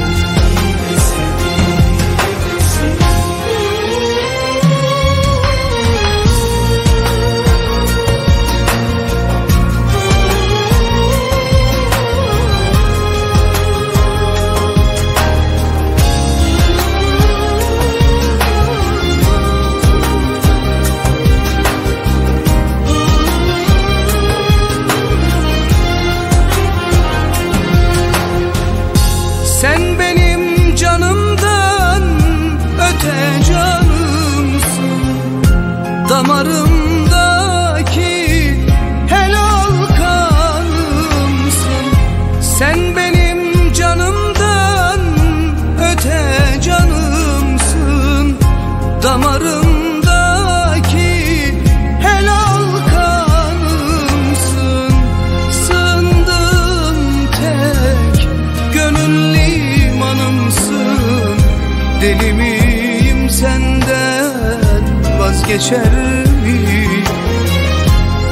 vazgeçer miyim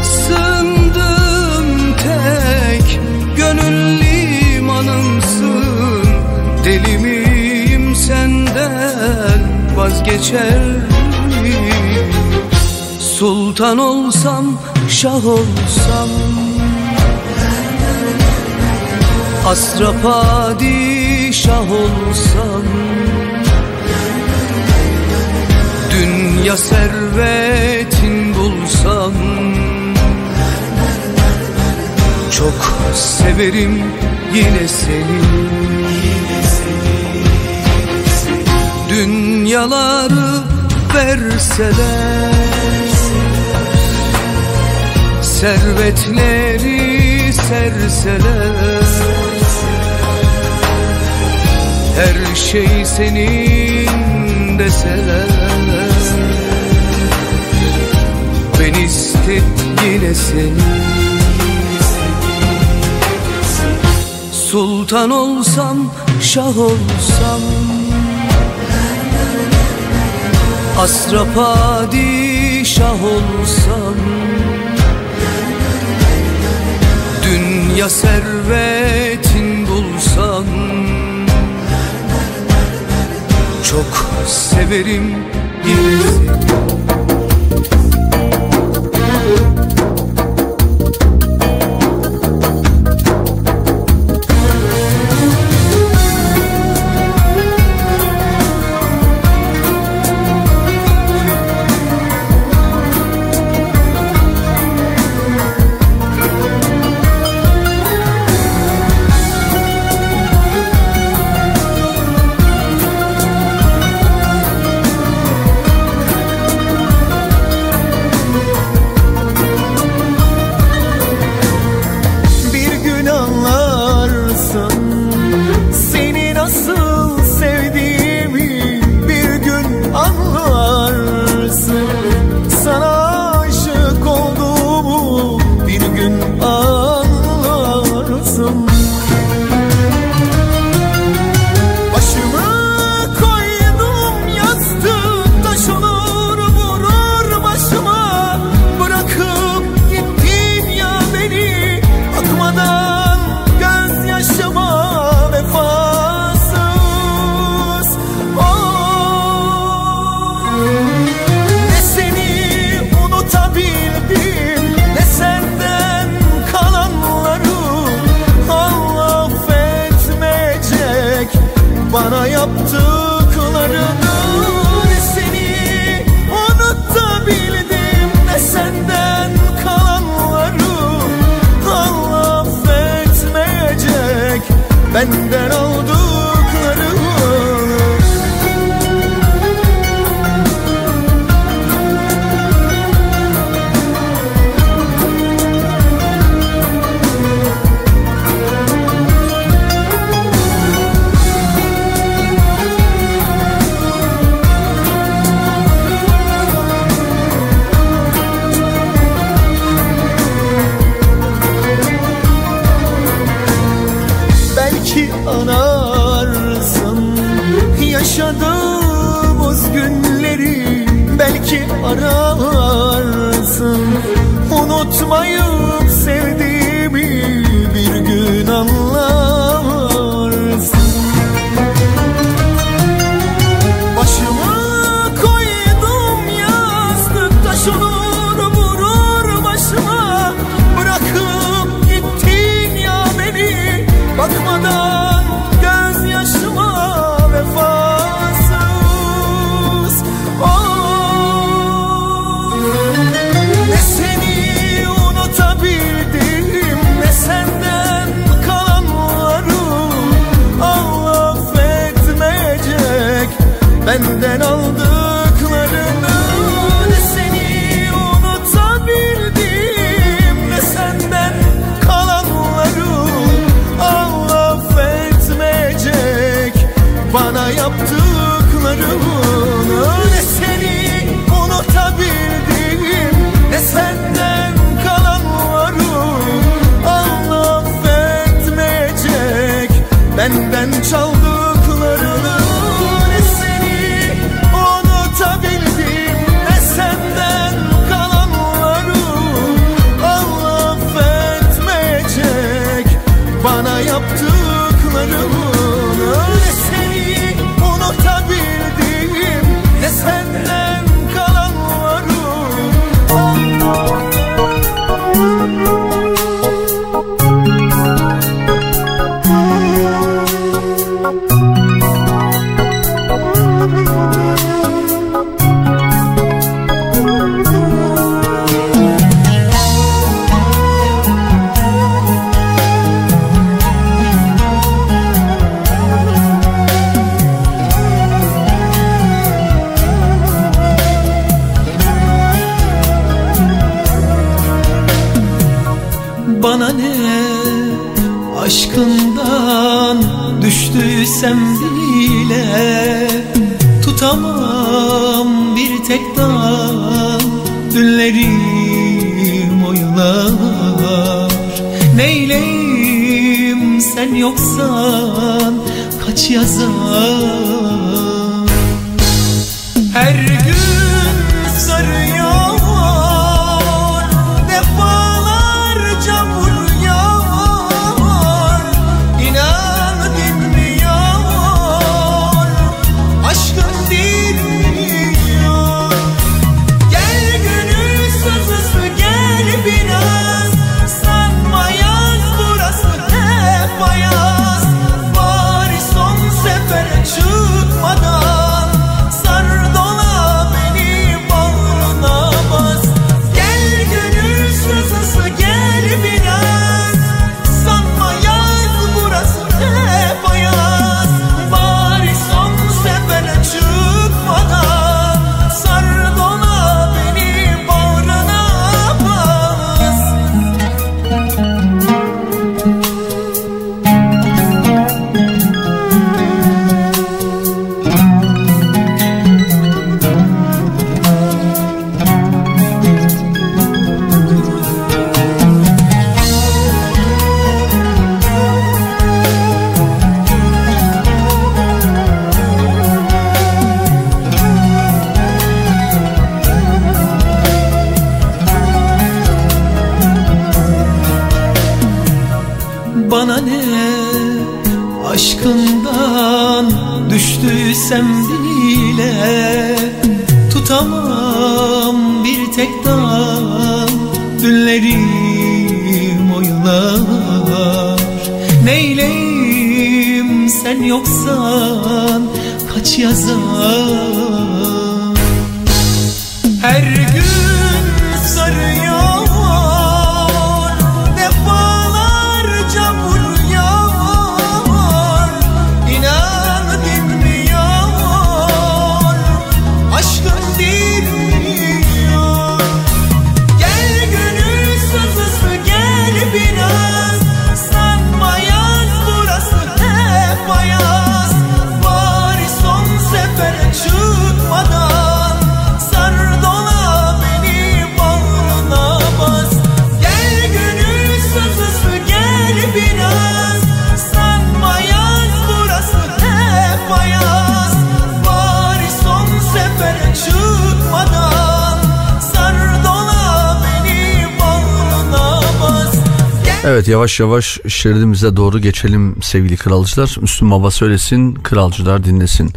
Sığındım tek gönül limanımsın. Deli miyim senden vazgeçer miyim Sultan olsam şah olsam. Asra padişah olsam Dünya servetin bulsam Çok severim yine seni. Dünyaları verseler Servetleri serseler. Her şey senin deseler istet yine seni Sultan olsam şah olsam. Asra padişah olsam. Dünya servetin bulsam. Çok severim yine seni Evet yavaş yavaş şeridimize doğru geçelim sevgili kralcılar. Müslüm Baba söylesin, kralcılar dinlesin.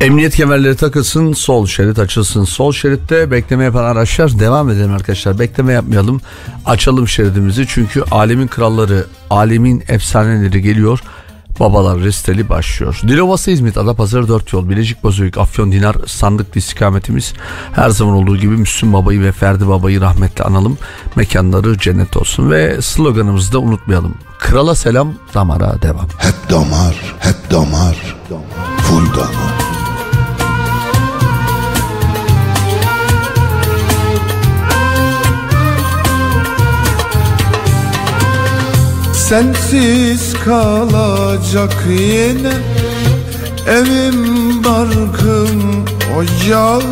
Emniyet kemerleri takılsın, sol şerit açılsın. Sol şeritte bekleme yapan araçlar devam edelim arkadaşlar. Bekleme yapmayalım, açalım şeridimizi. Çünkü alemin kralları, alemin efsaneleri geliyor. Babalar resteli başlıyor. Dilovası İzmit, Adapazarı 4 yol, Bilecik Bozüyük, Afyon Dinar, Sandıklı istikametimiz. Her zaman olduğu gibi Müslüm Baba'yı ve Ferdi Baba'yı rahmetle analım. Mekanları cennet olsun ve sloganımızı da unutmayalım. Krala selam, damara devam. Hep damar, hep damar, full damar. Sensiz kalacak yine Evim barkım ocağım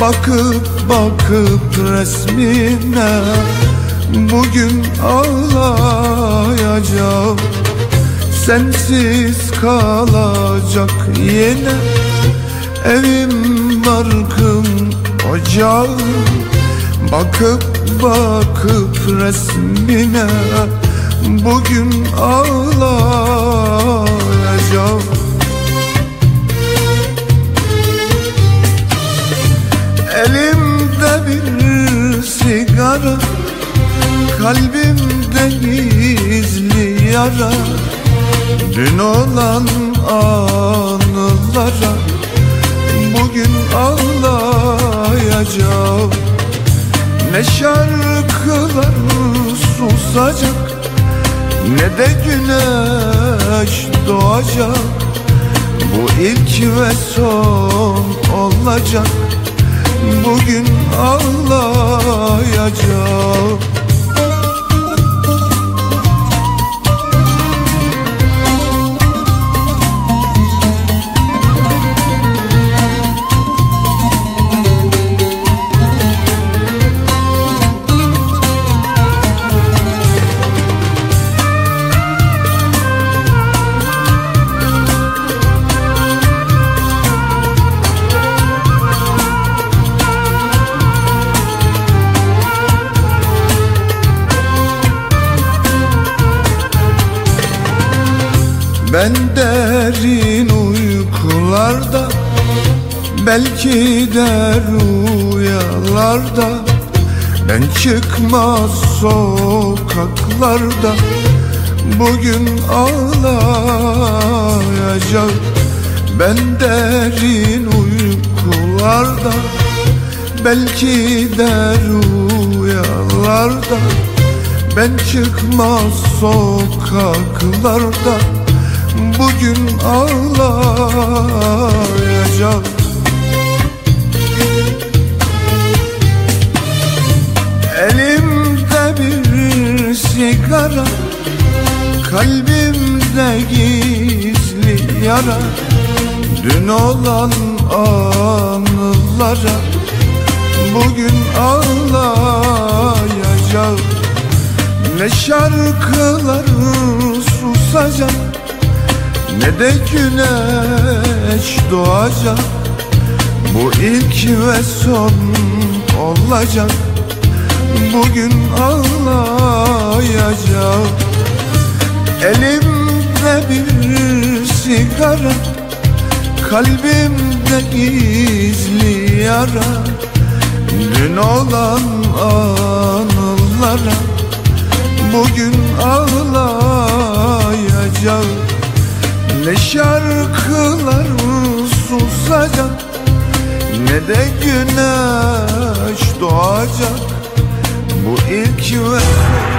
Bakıp bakıp resmine Bugün ağlayacağım Sensiz kalacak yine Evim barkım ocağım Bakıp bakıp resmine Bugün ağlayacağım. Elimde bir sigara Kalbimde gizli yara. Dün olan anılara Bugün ağlayacağım. Ne şarkılar susacak Ne de güneş doğacak Bu ilk ve son olacak. Bugün ağlayacağım Ben derin uykularda Belki de rüyalarda Ben çıkmaz sokaklarda Bugün ağlayacağım. Ben derin uykularda Belki de rüyalarda Ben çıkmaz sokaklarda Bugün ağlayacağım Elimde bir sigara Kalbimde gizli yara. Dün olan anılara Bugün ağlayacağım Ne şarkılar susacak ne de güneş doğacak? Bu ilk ve son olacak. Bugün ağlayacağım Elimde bir sigara Kalbimde gizli yara. Dün olan anılara Bugün ağlayacağım ne şarkılar susacak? Ne de güneş doğacak. Bu ilk ve son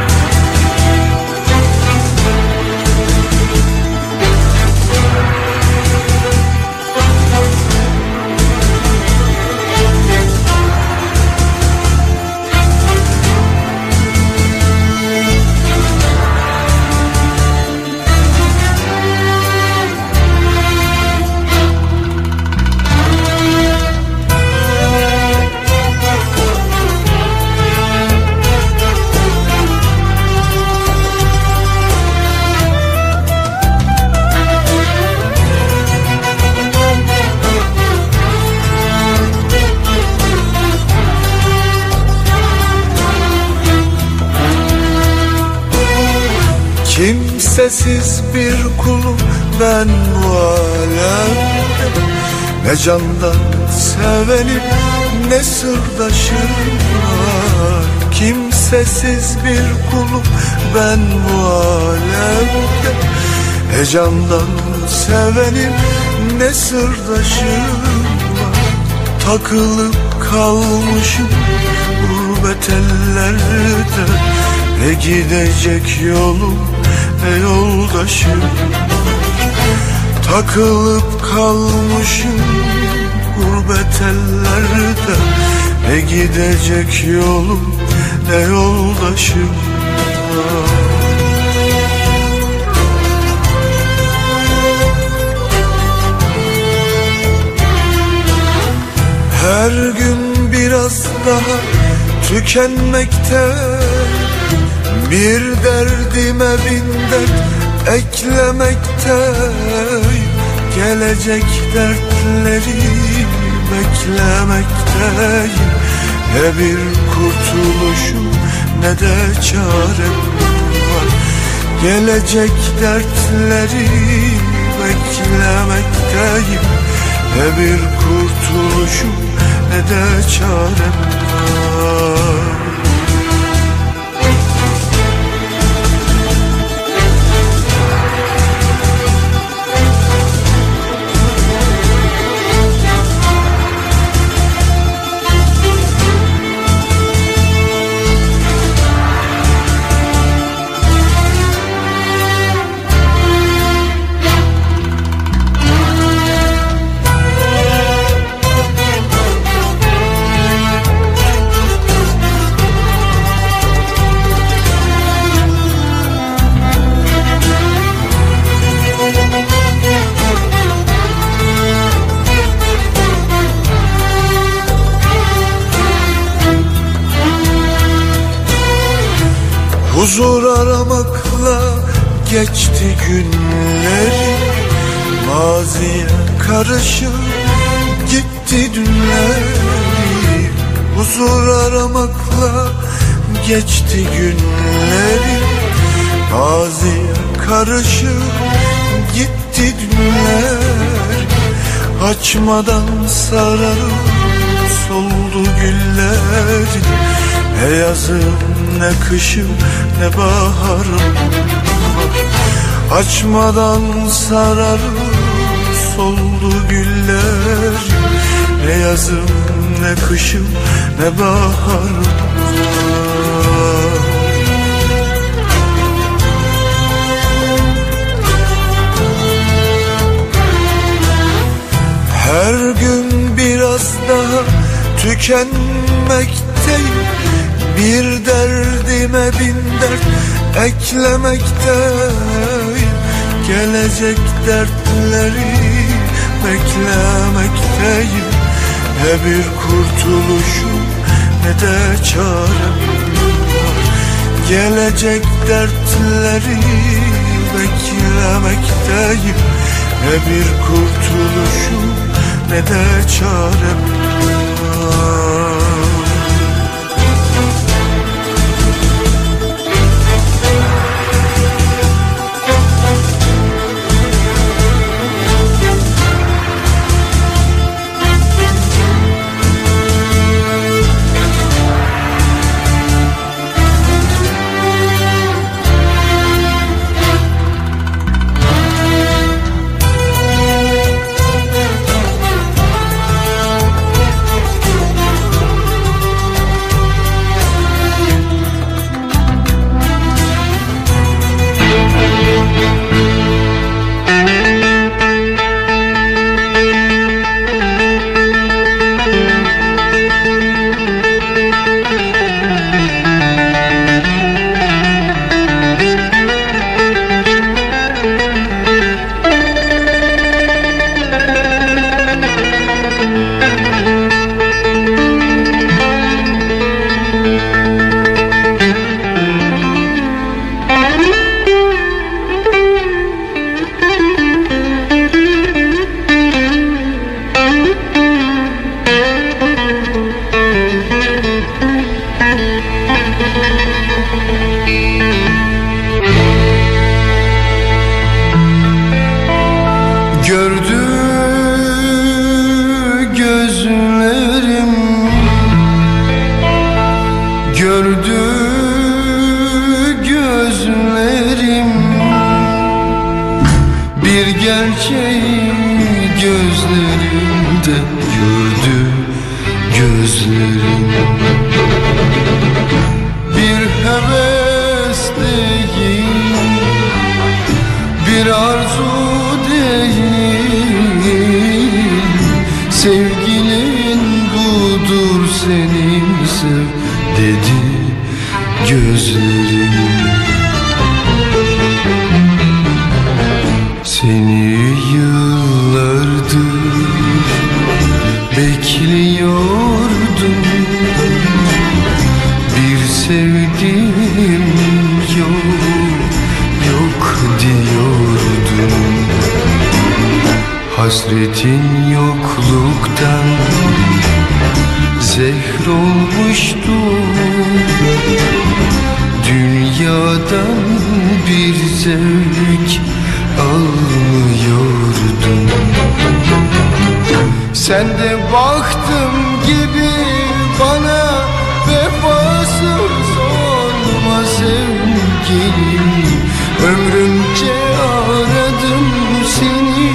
Kimsesiz bir kulum ben bu alemde Ne candan sevenim ne sırdaşım Kimsesiz bir kulum ben bu alemde Ne candan sevenim ne sırdaşım Takılıp kalmışım gurbet ellerde Ne gidecek yolum nerede yoldaşım Takılıp kalmışım gurbet ellerde Ne gidecek yolum ne yoldaşım. Her gün biraz daha tükenmekte bir derdime bin dert eklemekte Gelecek dertleri beklemekteyim Ne bir kurtuluşum ne de çarem var. Gelecek dertleri beklemekteyim Ne bir kurtuluşum ne de çarem var Huzur aramakla geçti günleri. Maziye karışıp gitti dünleri. Huzur aramakla geçti günleri. Maziye karışıp gitti dünler Açmadan sararıp soldu güller Ne yazım ne kışım ne baharım. Açmadan sararıp soldu güller. Ne yazım ne kışım ne baharım. Her gün biraz daha tükenmekteyim Bir derdime bin dert eklemekteyim Gelecek dertleri beklemekteyim Ne bir kurtuluşum ne de çarem Gelecek dertleri beklemekteyim Ne bir kurtuluşum ne de çarem var sevdim yok yok diyordum. Hasretin yokluktan zehr olmuştu Dünyadan bir zevk almıyordum. Sen de baktım gibi bana sevgilim Ömrümce aradım seni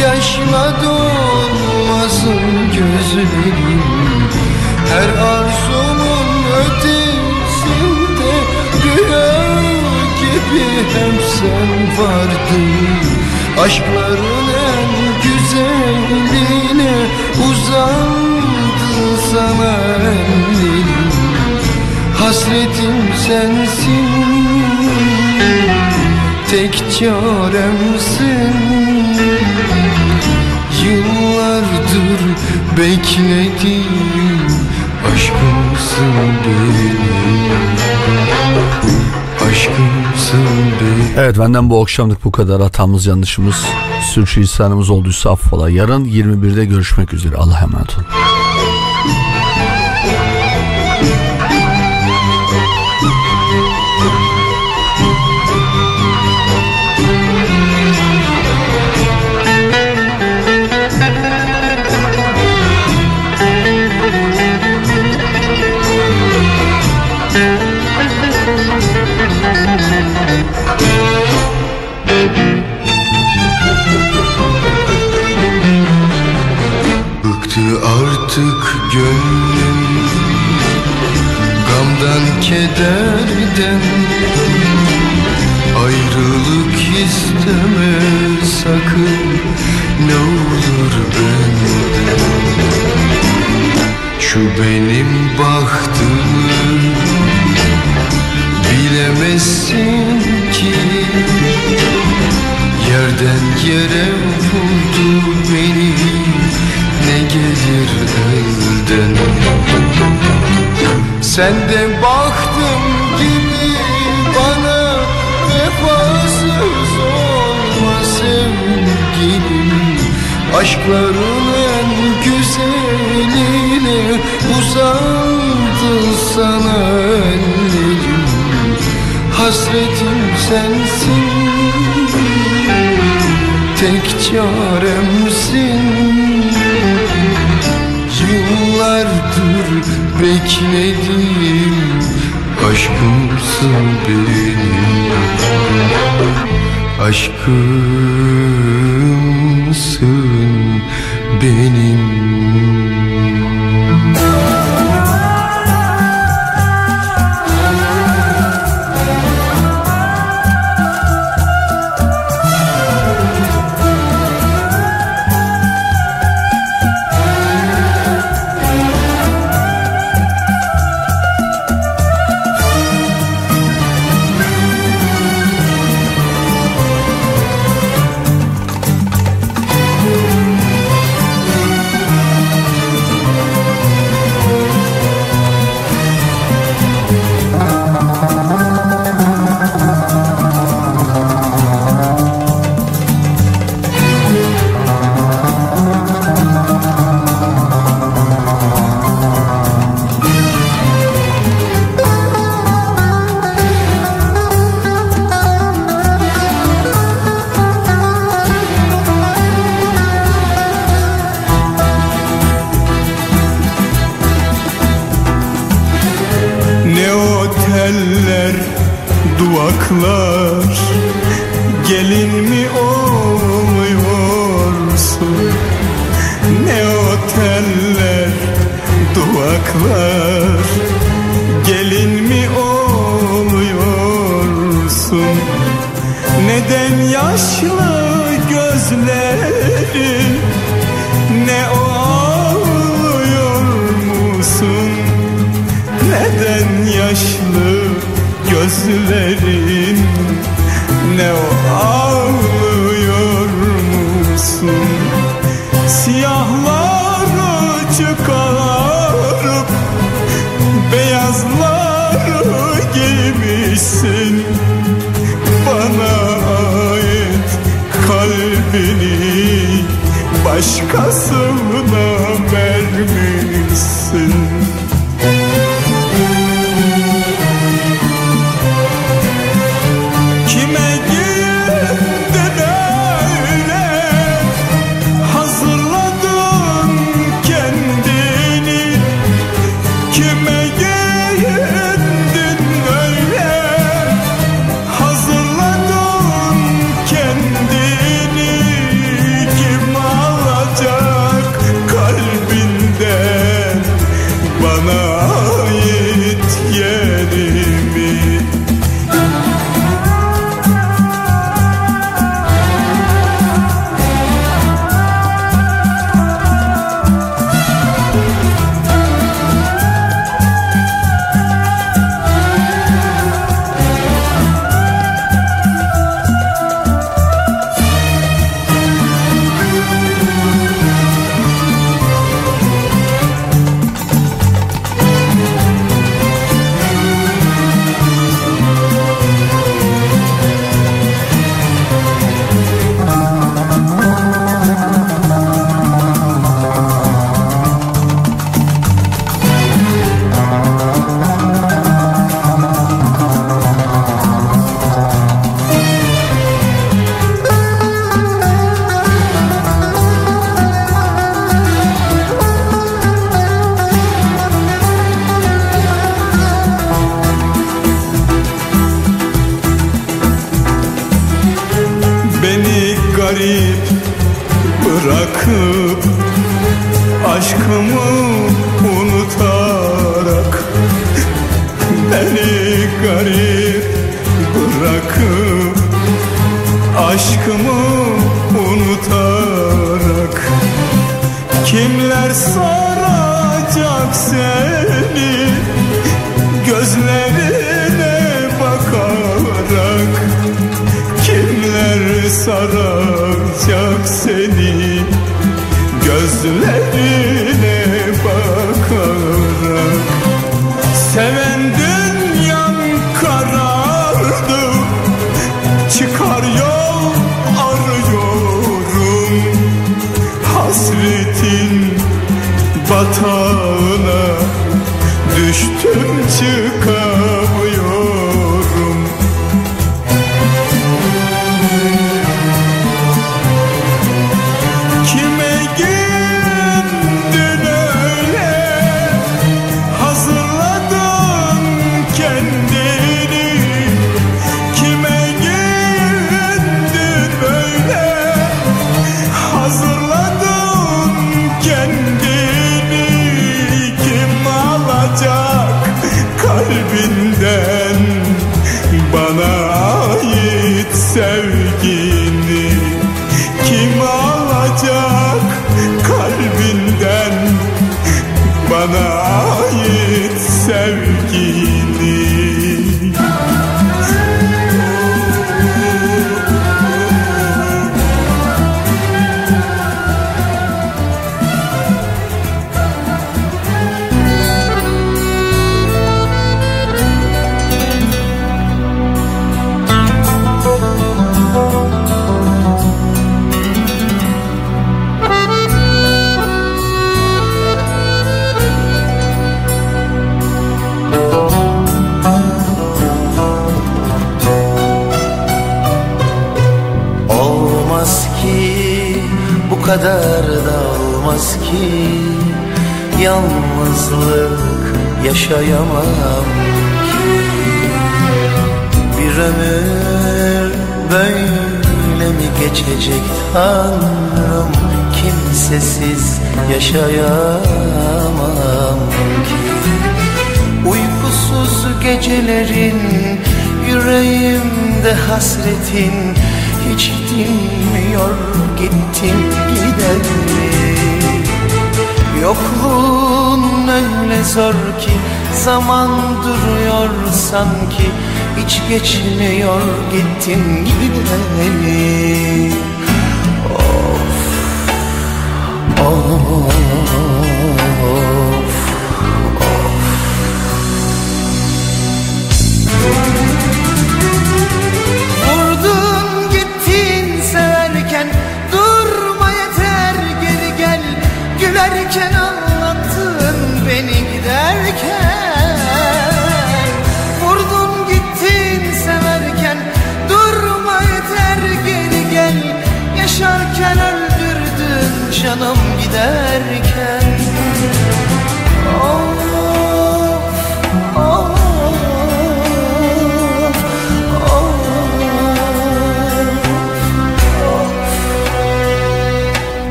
Yaşla dolmasın gözlerim. Her arzumun ötesinde Rüya gibi hep sen vardın. Aşkların en güzeline uzandı sana ellerim Hasretim sensin Tek çaremsin Yıllardır beklediğim Aşkımsın benim Evet benden bu akşamlık bu kadar hatamız yanlışımız sürçülisanımız olduysa affola. Yarın 21'de görüşmek üzere. Allah'a emanet olun. Kederden Ayrılık isteme sakın Ne olur benden Şu benim bahtımı Bilemezsin ki. Yerden yere vurdu beni Ne gelir elden Sen de baktım gibi bana Vefasız olma sevgilim Aşkların en güzeline Uzandı sana ellerim. Hasretim sensin. Tek çaremsin. Yıllardır bekledim Aşkımsın benim. Aşkımsın benim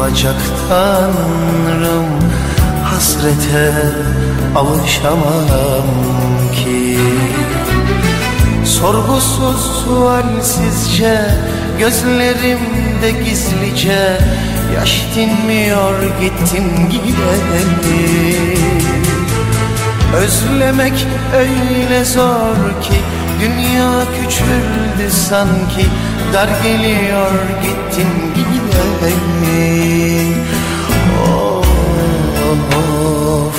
mi bulacak Tanrım Hasrete alışamam ki. Sorgusuz sualsizce Gözlerimde gizlice Yaş dinmiyor gittin gideni Özlemek öyle zor ki Dünya küçüldü sanki Dar geliyor gittin gideni Of, of.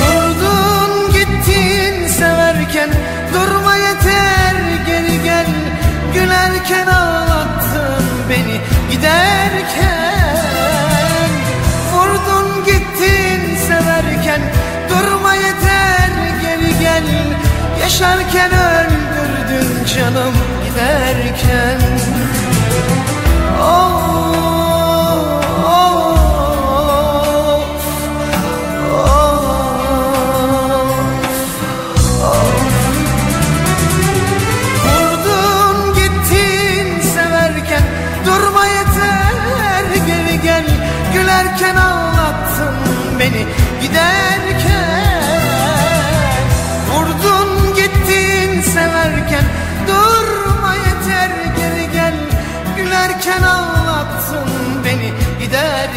Vurdun gittin severken Durma yeter geri gel. Gülerken ağlattın beni giderken Yaşarken öldürdün canım giderken. Oh, Vurdun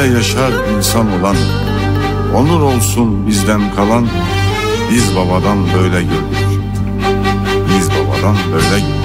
Böyle yaşar insan olan Onur olsun bizden kalan Biz babadan böyle gördük Biz babadan böyle gördük